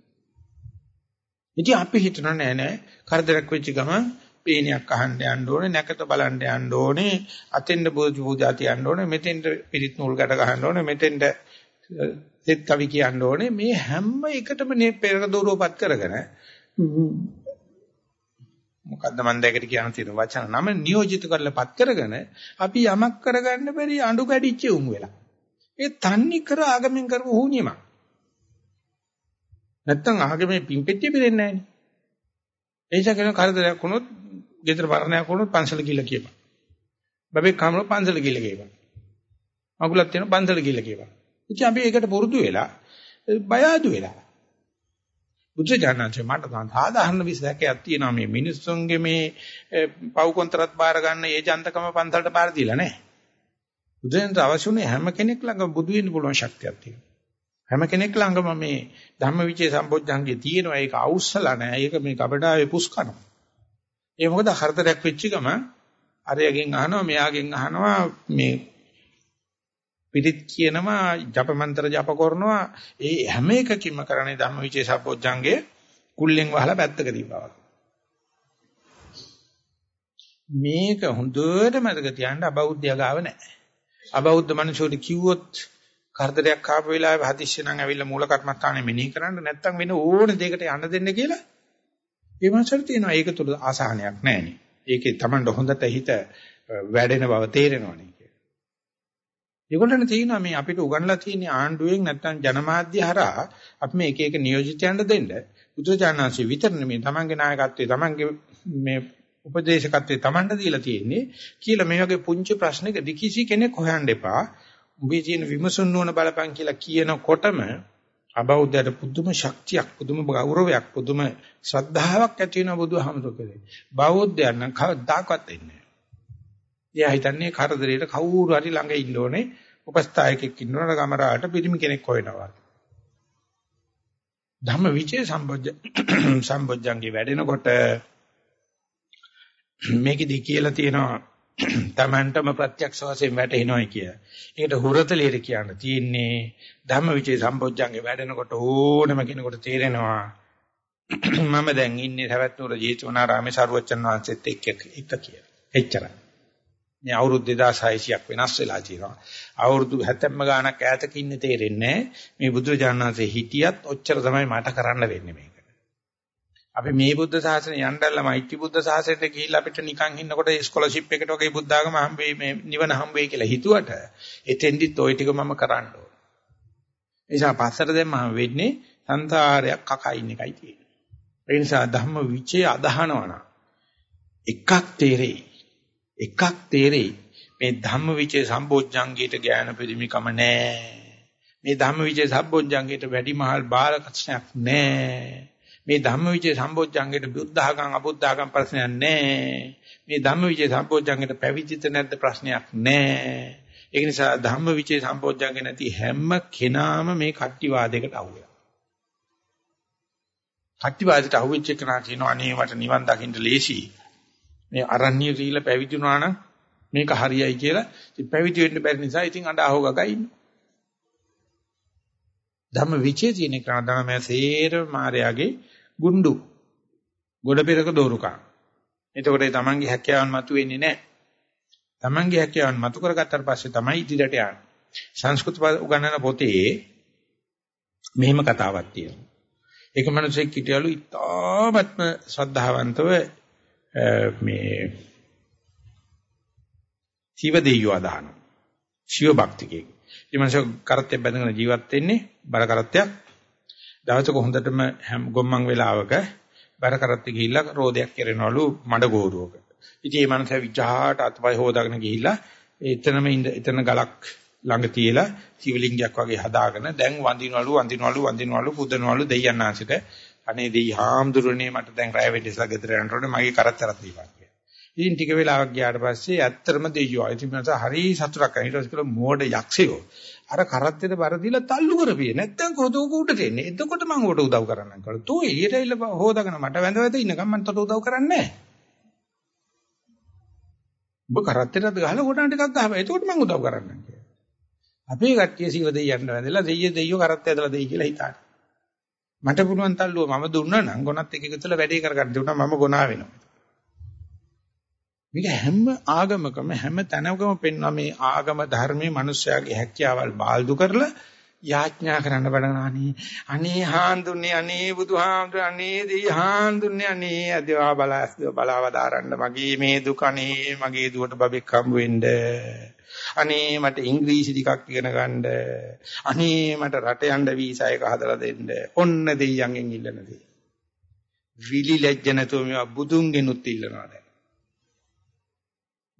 ඉතින් අපි හිතන නෑ නෑ කරදරයක් වෙච්ච ගමන් පේනයක් අහන්න යන්න ඕනේ නැකත බලන්න යන්න ඕනේ අතෙන්ද බෝධි පූජා තියන්න ඕනේ මෙතෙන්ද පිරිත් නූල් ගැට ගහන්න ඕනේ මෙතෙන්ද සෙත් කවි කියන්න ඕනේ මේ හැම එකටම මේ පෙරක දෝරුවපත් කරගෙන මොකද්ද මම දැකට කියන්න තියෙන වචන නම නියෝජිත කරලාපත් කරගෙන අපි යමක් කරගන්න බැරි අඬු කැඩිච්ච උන් වෙලා. ඒ තන්නේ කර ආගමෙන් කරපු හුනියමක්. නැත්තම් ආගමේ පිම්පෙට්ටිය පිරෙන්නේ නැහැ නේ. එයිස කරන කරදරයක් වුණොත්, ගෙදර පරණයක් වුණොත් පන්සල ගිහිල්ලා කියපන්. බබේ කමර පන්සල ගිහිල්ලා කියපන්. මගුලක් තියෙන පන්සල ගිහිල්ලා කියපන්. ඉතින් අපි ඒකට පුරුදු වෙලා බය අඩු වෙලා බුද්ධ ඥානංච මට සාධාරණ විශ්ලේෂකයක් තියෙනවා මේ මිනිස්සුන්ගේ මේ පව් කොන්තරත් බාර ගන්න ඒ ජන්තකම පන්සලට බාර දීලා නැහැ. බුදුන්ට අවශ්‍යුනේ හැම කෙනෙක් ළඟ බුදු වෙන්න පුළුවන් ශක්තියක් තියෙනවා. හැම කෙනෙක් ළඟම මේ ධම්මවිචේ සම්බොජ්ජංගේ තියෙනවා ඒක අවුස්සලා නැහැ. ඒක මේ කබඩාවේ පුස්කනවා. ඒ මොකද හතරක් වෙච්ච ගම අරයගෙන් අහනවා මෙයාගෙන් අහනවා මේ පිටිත් කියනවා ජප මන්ත්‍ර ජප කරනවා ඒ හැම එකකින්ම කරන්නේ ධම්මවිචේ සපෝඥංගේ කුල්ලෙන් වහලා පැත්තක දීපවා. මේක හොඳට මතක තියාගන්න අබෞද්ධය ගාව නැහැ. අබෞද්ධ මිනිසුන්ට කිව්වොත් කරදරයක් ආපු වෙලාවේ හදිස්සිය නම් ඇවිල්ලා මූල කර්මස්ථානෙ මෙනෙහි කරන්න නැත්තම් වෙන ඕන දෙයකට යන්න දෙන්න කියලා ඒ මනසට තියෙනවා ඒක තුල ආසහනයක් නැහැනේ. ඒකේ Tamanට හොඳට හිත වැඩෙන බව තේරෙනවනේ කියලා. ඒගොල්ලන් තියෙනවා මේ අපිට උගන්ලා තියෙන ආණ්ඩුවෙන් නැත්තම් ජනමාධ්‍ය හරහා අපි මේ එක එක නියෝජිතයන්ට දෙන්න බුදුචානන්සේ විතරනේ මේ Tamanගේ නායකත්වයේ Tamanගේ මේ උපදේශකත්වයේ Tamanට දීලා තියෙන්නේ කියලා මේ වගේ පුංචි ප්‍රශ්නක දිකිසි කෙනෙක් හොයන්න එපා. උඹේ තියෙන විමසුන් නොවන බලපං කියලා කියනකොටම අබෞද්ධයට පුදුම ශක්තියක් පුදුම ගෞරවයක් පුදුම ශ්‍රද්ධාවක් ඇති වෙන බුදුහාමුදුරුවෝ බෞද්ධයන් නම් කවදාකවත් එන්නේ නැහැ. එයා හිතන්නේ කරදරේට කවුරු හරි ළඟ ඉන්න ඕනේ උපස්ථායකෙක් ඉන්නවනේ ගමරාට පිරිමි කෙනෙක් හොයනවා. ධම්ම විචේ සම්බොජ්ජ සම්බොජ්ජංගේ වැඩෙනකොට මේකෙදි කියලා තියෙනවා Tamanටම ප්‍රත්‍යක්ෂ වශයෙන් වැටෙනවයි කිය. ඒකට හුරතලියට කියන්න තියෙන්නේ ධම්මවිචේ සම්පොඥංගේ වැඩෙනකොට ඕනම කෙනෙකුට තේරෙනවා මම දැන් ඉන්නේ සවැත්නුවර ජීතවනාරාමේ සරුවච්චන් වහන්සේත් එක්ක එක කියලා. එච්චරයි. මේ අවුරුදු 2600ක් වෙනස් වෙලා තියෙනවා. අවුරුදු 70 ගාණක් ඈතක ඉන්නේ තේරෙන්නේ මේ බුදුරජාණන් වහන්සේ හිටියත් ඔච්චර තමයි මට කරන්න වෙන්නේ මේක. අපි මේ බුද්ධ ශාසනය යන්නදල්ලා මෛත්‍රී බුද්ධ ශාසනයට ගිහිල්ලා අපිට නිකන් ඉන්නකොට ස්කෝලර්ෂිප් එකට වගේ බුද්ධ ආගම හම්බෙයි මේ නිවන හම්බෙයි කියලා හිතුවට එතෙන්දිත් ওই ටික මම කරන්න ඕන. ඒ නිසා පස්සට දැම්මම වෙන්නේ සංසාරයක් කකයින් එකයි තියෙන්නේ. ඒ නිසා ධම්ම විචේ අදහනවන එකක් තේරෙයි. එකක් තේරෙයි. මේ ධම්ම විචේ සම්බෝධ්‍යංගීට ඥාන පරිමිකම නැහැ. මේ ධම්ම විචේ සම්බෝධ්‍යංගීට වැඩිමහල් බාලකෂණයක් නැහැ. මේ ධම්මවිචේ සම්බෝධ්‍යංගයට බුද්ධඝං අබුද්ධඝං ප්‍රශ්නයක් නැහැ. මේ ධම්මවිචේ සම්බෝධ්‍යංගයට පැවිදිද නැද්ද ප්‍රශ්නයක් නැහැ. ඒක නිසා ධම්මවිචේ සම්බෝධ්‍යංගේ නැති හැම කෙනාම මේ කට්ටිවාදයකට අහු වෙනවා. කට්ටිවාදයට අහු වෙච්ච කෙනා කියනවා අනේ මට නිවන් දකින්න ලේසි. මේ අරණ්‍ය රීල පැවිදි වුණා නම් මේක හරියයි කියලා ඉතින් පැවිදි වෙන්න බැරි නිසා ඉතින් අඬ අහෝගා ඉන්නවා. ධම්ම විචේ තියෙන කෙනා තමයි සේර මාර්යාගේ ගුඬු ගොඩ පෙරක දෝරුකා. එතකොට ඒ තමන්ගේ හැකියාවන් මතු වෙන්නේ නැහැ. තමන්ගේ හැකියාවන් මතු කරගත්තාට පස්සේ තමයි ඉදිරියට යන්නේ. සංස්කෘත උගන්වන පොතේ මෙහෙම කතාවක් තියෙනවා. ඒක මිනිසෙක් හිටියලු ඉතාමත්ම ශ්‍රද්ධාවන්තව මේ ශිව දෙවියෝ අදහන. ශිව භක්තිකේ. මේ මිනිස්සු කරත්තේ බැඳගෙන ජීවත් වෙන්නේ බර කරත්තයක්. දවසක හොඳටම ගොම්මන් වෙලාවක බර කරත්තේ ගිහිල්ලා රෝදයක් කරනවලු මඩ ගෝරුවක. ඉතින් මේ මනස විජහාට අත්පය හොදාගෙන ගිහිල්ලා එතනම එතන ගලක් ළඟ තියලා සිවලිංගයක් වගේ හදාගෙන දැන් වඳිනවලු වඳිනවලු වඳිනවලු පුදනවලු දෙයයන් ආසිට අනේ දෙයි හාමුදුරනේ මට දැන් රැය වෙන්න ඉස්සලා ගෙදර යනකොට මගේ කරත්තරක් දීපන් කියලා. ඉතින් ටික වෙලාවක් ගියාට පස්සේ ඇත්තටම දෙයියෝ. ඉතින් මට හරි සතුටක් ආවා. ඊට පස්සේ කියලා මෝඩ යක්ෂයෝ. අර කරත්තෙට බර දීලා තල්ලු කරපියේ. නැත්තම් කොහොද උක උඩට එන්නේ එතකොට මම උඩ උදව් කරන්නම් කියලා තෝ එළියට ඇවිල්ලා හොදාගෙන මට වැඳ වැඳ ඉන්නකම් මම තොට උදව් කරන්නේ නැහැ. ඔබ කරත්තෙට ගහලා ගොඩාන ටිකක් ගහපන්. එතකොට මම උදව් කරන්නම් කියලා. අපේ කට්ටිය සීව දෙයියන්ට වැඳලා දෙයිය දෙයියෝ කරත්තය ඇදලා දෙයි කියලා හිතාන. මට පුළුවන් තල්ලුව මම දුන්නා නම් ගොනත් එක එකතුලා වැඩේ කරගන්න දුන්නා මම ගොනා වෙනවා. මේක හැම ආගමකම හැම තැනකම පෙන්වන මේ ආගම ධර්මයේ මිනිස්යාගේ හැකියාවල් බාල්දු කරලා යාඥා කරන්න බඩන අනේ අනේ හාන්දුන්නේ අනේ බුදුහාමුදුර අනේ දෙයි හාන්දුන්නේ අනේ අදවා බලස් බලව දාරන්න මගේ මේ දුක අනේ මගේ දුවට බබෙක් හම්බ වෙන්න. අනේ මට ඉංග්‍රීසි ටිකක් ඉගෙන ගන්න අනේ මට රට යන්න වීසා එක හදලා දෙන්න ඔන්න දෙයියන්ගෙන් ඉල්ලන දේ විලි ලැජ්ජ නැතුව මේවා බුදුන්ගෙනුත් ඉල්ලනවා දැන්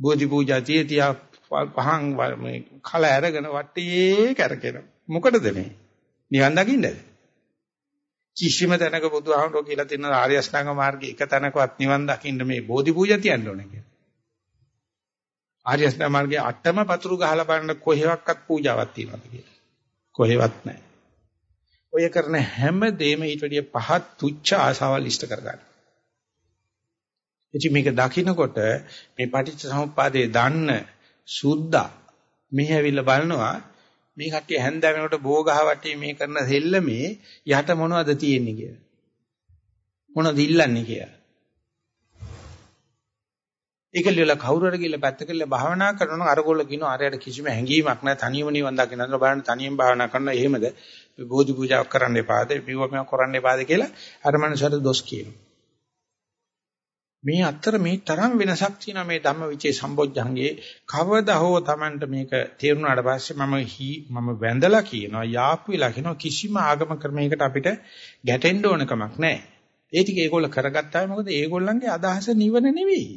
බෝධි පූජා තියතියා පහන් මේ කල අරගෙන වටේ කරකින. මොකටද මේ? නිවන් දකින්නද? කිසිම තැනක බුදුහාමුදුරුවෝ කියලා තියෙන ආර්ය අෂ්ටාංග මාර්ගයේ එක තැනකවත් නිවන් දකින්න මේ බෝධි පූජා තියන්න ඕනේ කියලා. ආර්ය අෂ්ටාංග මාර්ගයේ අටම පතුරු ගහලා බලන්න කොහෙවත් පූජාවක් තියනවද කියලා. කොහෙවත් නැහැ. ඔය කරන හැම දෙයක්ම ඊට වැඩිය පහත් තුච්ච ආසාවල් ඉෂ්ට කරගන්න. ඉතින් මේක දකිනකොට මේ පටිච්ච සමුප්පාදයේ දන්න සුද්ධා මෙහි ඇවිල්ලා බලනවා මේ කට්ටිය හැන්ද වෙනකොට බෝගහ වටේ මේ කරන සෙල්ලමේ යට මොනවද තියෙන්නේ කියලා. මොනවද ඉල්ලන්නේ කියලා. ඒක ලියලා කවුරු හරි ගිහලා පැත්ත කියලා භාවනා කරනවා අරගොල්ල කියනවා අරයට කිසිම හැඟීමක් නැහැ. තනියම නිවන් දකින්න අතන බලන්න තනියම භාවනා කරනවා. එහෙමද? බෝධි පූජාවක් කරන්න එපාද? පිටුව මේක කරන්න එපාද? කියලා අර මනුස්සයට දොස් කියනවා. මේ අතර මේ තරම් වෙනසක් තියෙනවා මේ ධම්මවිචේ සම්බොජ්ජංගේ. කවදා හෝ Tamanට මේක තේරුණාට පස්සේ මම මම වැඳලා කියනවා යාපු වෙලා කියනවා කිසිම ආගම ක්‍රමයකට අපිට ගැටෙන්න ඕන කමක් නැහැ. ඒ ටික ඒගොල්ල කරගත්තාම මොකද? ඒගොල්ලන්ගේ අදහස නිවන නෙවෙයි.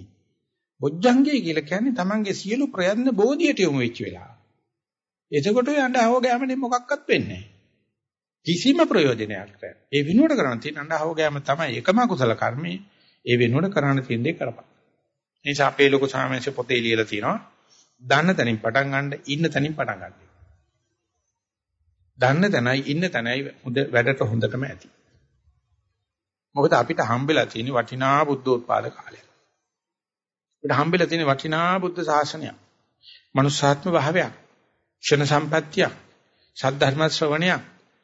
බොජ්ජංගය කියලා කියන්නේ Tamanගේ සියලු ප්‍රයත්න බෝධියට යොමු වෙච්ච වෙලාව. එතකොට යන්න හව ගෑමනේ මොකක්වත් වෙන්නේ කිසිම ප්‍රයෝජනයක් නැහැ. ඒ විනුවට කරන්න තියෙන අඬ හව ගෑම තමයි එකම කුසල කර්මයේ. ඒ වෙනුවට කරන්න තියෙන දේ කරපන්. ඒ නිසා අපේ ලොකු සාමයේ පොතේ ලියලා තියෙනවා. දන්න තැනින් පටන් ගන්න, ඉන්න තැනින් පටන් ගන්න. දන්න තැනයි ඉන්න තැනයි වැඩට හොඳටම ඇති. මොකද අපිට හම්බෙලා තියෙන වටිනා බුද්ධෝත්පාද කාලය. අපිට හම්බෙලා තියෙන වටිනා බුද්ධ ශාසනයක්. මනුෂ්‍යාත්ම භාවයක්. ක්ෂණ සම්පත්තියක්. සද්ධර්ම ශ්‍රවණයක්.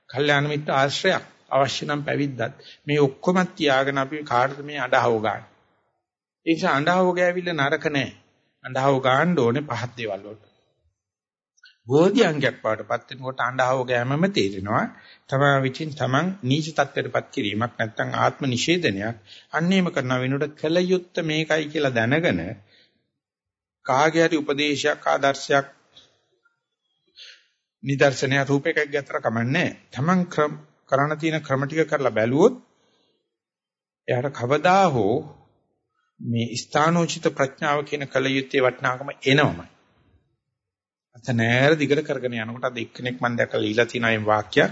කල්යාණ මිත්‍ර ආශ්‍රයක්. අවශ්‍ය නම් පැවිද්දත් මේ ඔක්කොම තියාගෙන අපි කාටද මේ අඬහව ගන්න. ඒ නිසා අඬහව ගෑවිල්ල නරක නෑ. අඬහව ගන්න ඕනේ පහත් දේවල් වලට. බෝධි අංගයක් පාටපත් වෙනකොට අඬහව ගෑමම තේරෙනවා. තමා විචින් තමන් නීච තත්ත්වයටපත් කිරීමක් නැත්නම් ආත්ම නිෂේධනයක් අන්නේම කරන වෙනුවට කල යුත්ත මේකයි කියලා දැනගෙන කාගේ හරි උපදේශයක් ආදර්ශයක් නිදර්ශනය රූපයක ගැතර කමන්නේ තමන් කරණ තියෙන ක්‍රම ටික කරලා බැලුවොත් එයාට කවදා හෝ මේ ස්ථානෝචිත ප්‍රඥාව කියන කල යුත්තේ වටිනාකම එනවමයි අත නෑර දිගට කරගෙන යනකොට අද එක්කෙනෙක් මම දැකලා ඊලා තියෙන මේ වාක්‍යයක්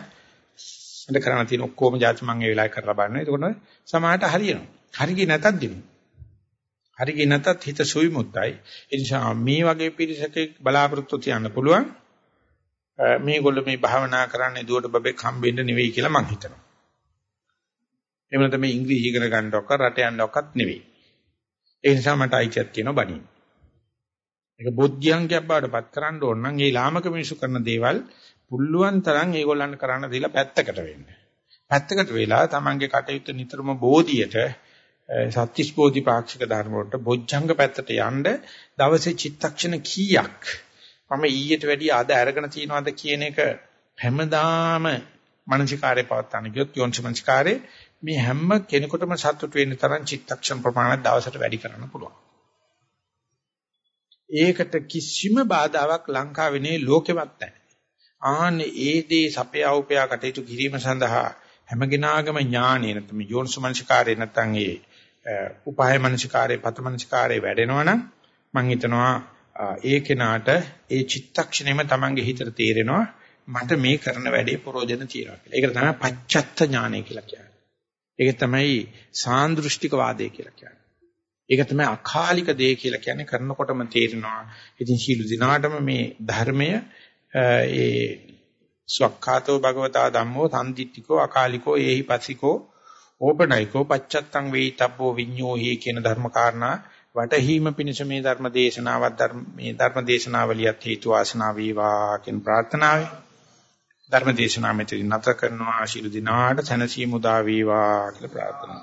මට කරන්න තියෙන ඔක්කොම જાති මම ඒ වෙලාවේ කරලා බලනවා. එතකොට සමාහට හරියනවා. හරියි නැතත් දිනුවා. හරියි නැතත් හිත සුවිමුත්තයි. ඒ නිසා මේ වගේ පිරිසක බලාපොරොත්තු තියන්න පුළුවන්. මේගොල්ලෝ මේ භාවනා කරන්නේ දුවට බබෙක් හම්බෙන්න නෙවෙයි කියලා මං හිතනවා. එහෙම නැත්නම් මේ ඉංග්‍රීසි ඉගෙන ගන්නවක රට යන්නවකත් නෙවෙයි. ඒ නිසා මට අයිතියක් තියෙනවා බණින්න. ඒක බුද්ධියංගයක් බවට පත් කරන්න ඕන නම් මේ ලාමක මිනිසු කරන දේවල් පුළුවන් තරම් ඒගොල්ලන්ට කරන්න දීලා පැත්තකට වෙන්න. පැත්තකට වෙලා තමන්ගේ කටයුත්ත නිතරම බෝධියට සත්‍තිස් බෝධි පාක්ෂික ධර්ම වලට බොජ්ජංග පැත්තට යන්න දවසේ චිත්තක්ෂණ කීයක් මම ඊට වැඩිය අද අරගෙන තියනවාද කියන එක හැමදාම මනසිකාරේ පවත්වාන ගියොත් යෝනිසමනසිකාරේ මේ හැම කෙනෙකුටම සතුට වෙන්න තරම් චිත්තක්ෂණ ප්‍රමාණයක් දවසට වැඩි කරන්න පුළුවන්. ඒකට කිසිම බාධාවක් ලංකාවේ නේ ලෝකෙවත් නැහැ. ආන්නේ ඒ දේ සපයා උපයා කටයුතු කිරීම සඳහා හැමගෙනාගම ඥානෙ නැත්නම් යෝනිසමනසිකාරේ නැත්නම් ඒ උපාය මනසිකාරේ පත මනසිකාරේ වැඩෙනවනම් මම හිතනවා ඒ කෙනාට ඒ චිත්තක්ෂණයම Tamange හිතට තේරෙනවා මට මේ කරන වැඩේ ප්‍රෝජන තියනවා කියලා. ඒකට තමයි පච්චත්ත ඥානය කියලා කියන්නේ. ඒක තමයි සාන්දෘෂ්ටික වාදය කියලා කියන්නේ. ඒක තමයි අකාලික දේ කියලා කියන්නේ කරනකොටම තේරෙනවා. ඉතින් සීළු දිනාටම මේ ධර්මය ඒ ස්වක්ඛාතෝ භගවතා ධම්මෝ සම්දිත්තිකෝ අකාලිකෝ ඒහි පසිකෝ ඕපනයිකෝ පච්චත්තං වේිතබ්බෝ විඤ්ඤෝහි කියන ධර්ම කාරණා වටහීම පිණිස මේ ධර්ම දේශනාවත් ධර්ම මේ ධර්ම දේශනාවලියත් හේතු වාසනා වේවා කියන ප්‍රාර්ථනාවයි. ධර්ම දේශනාව මෙතන නැත කරනවා. ආශිර්වාද දිනාට සනසීමු දා වේවා කියලා ප්‍රාර්ථනා.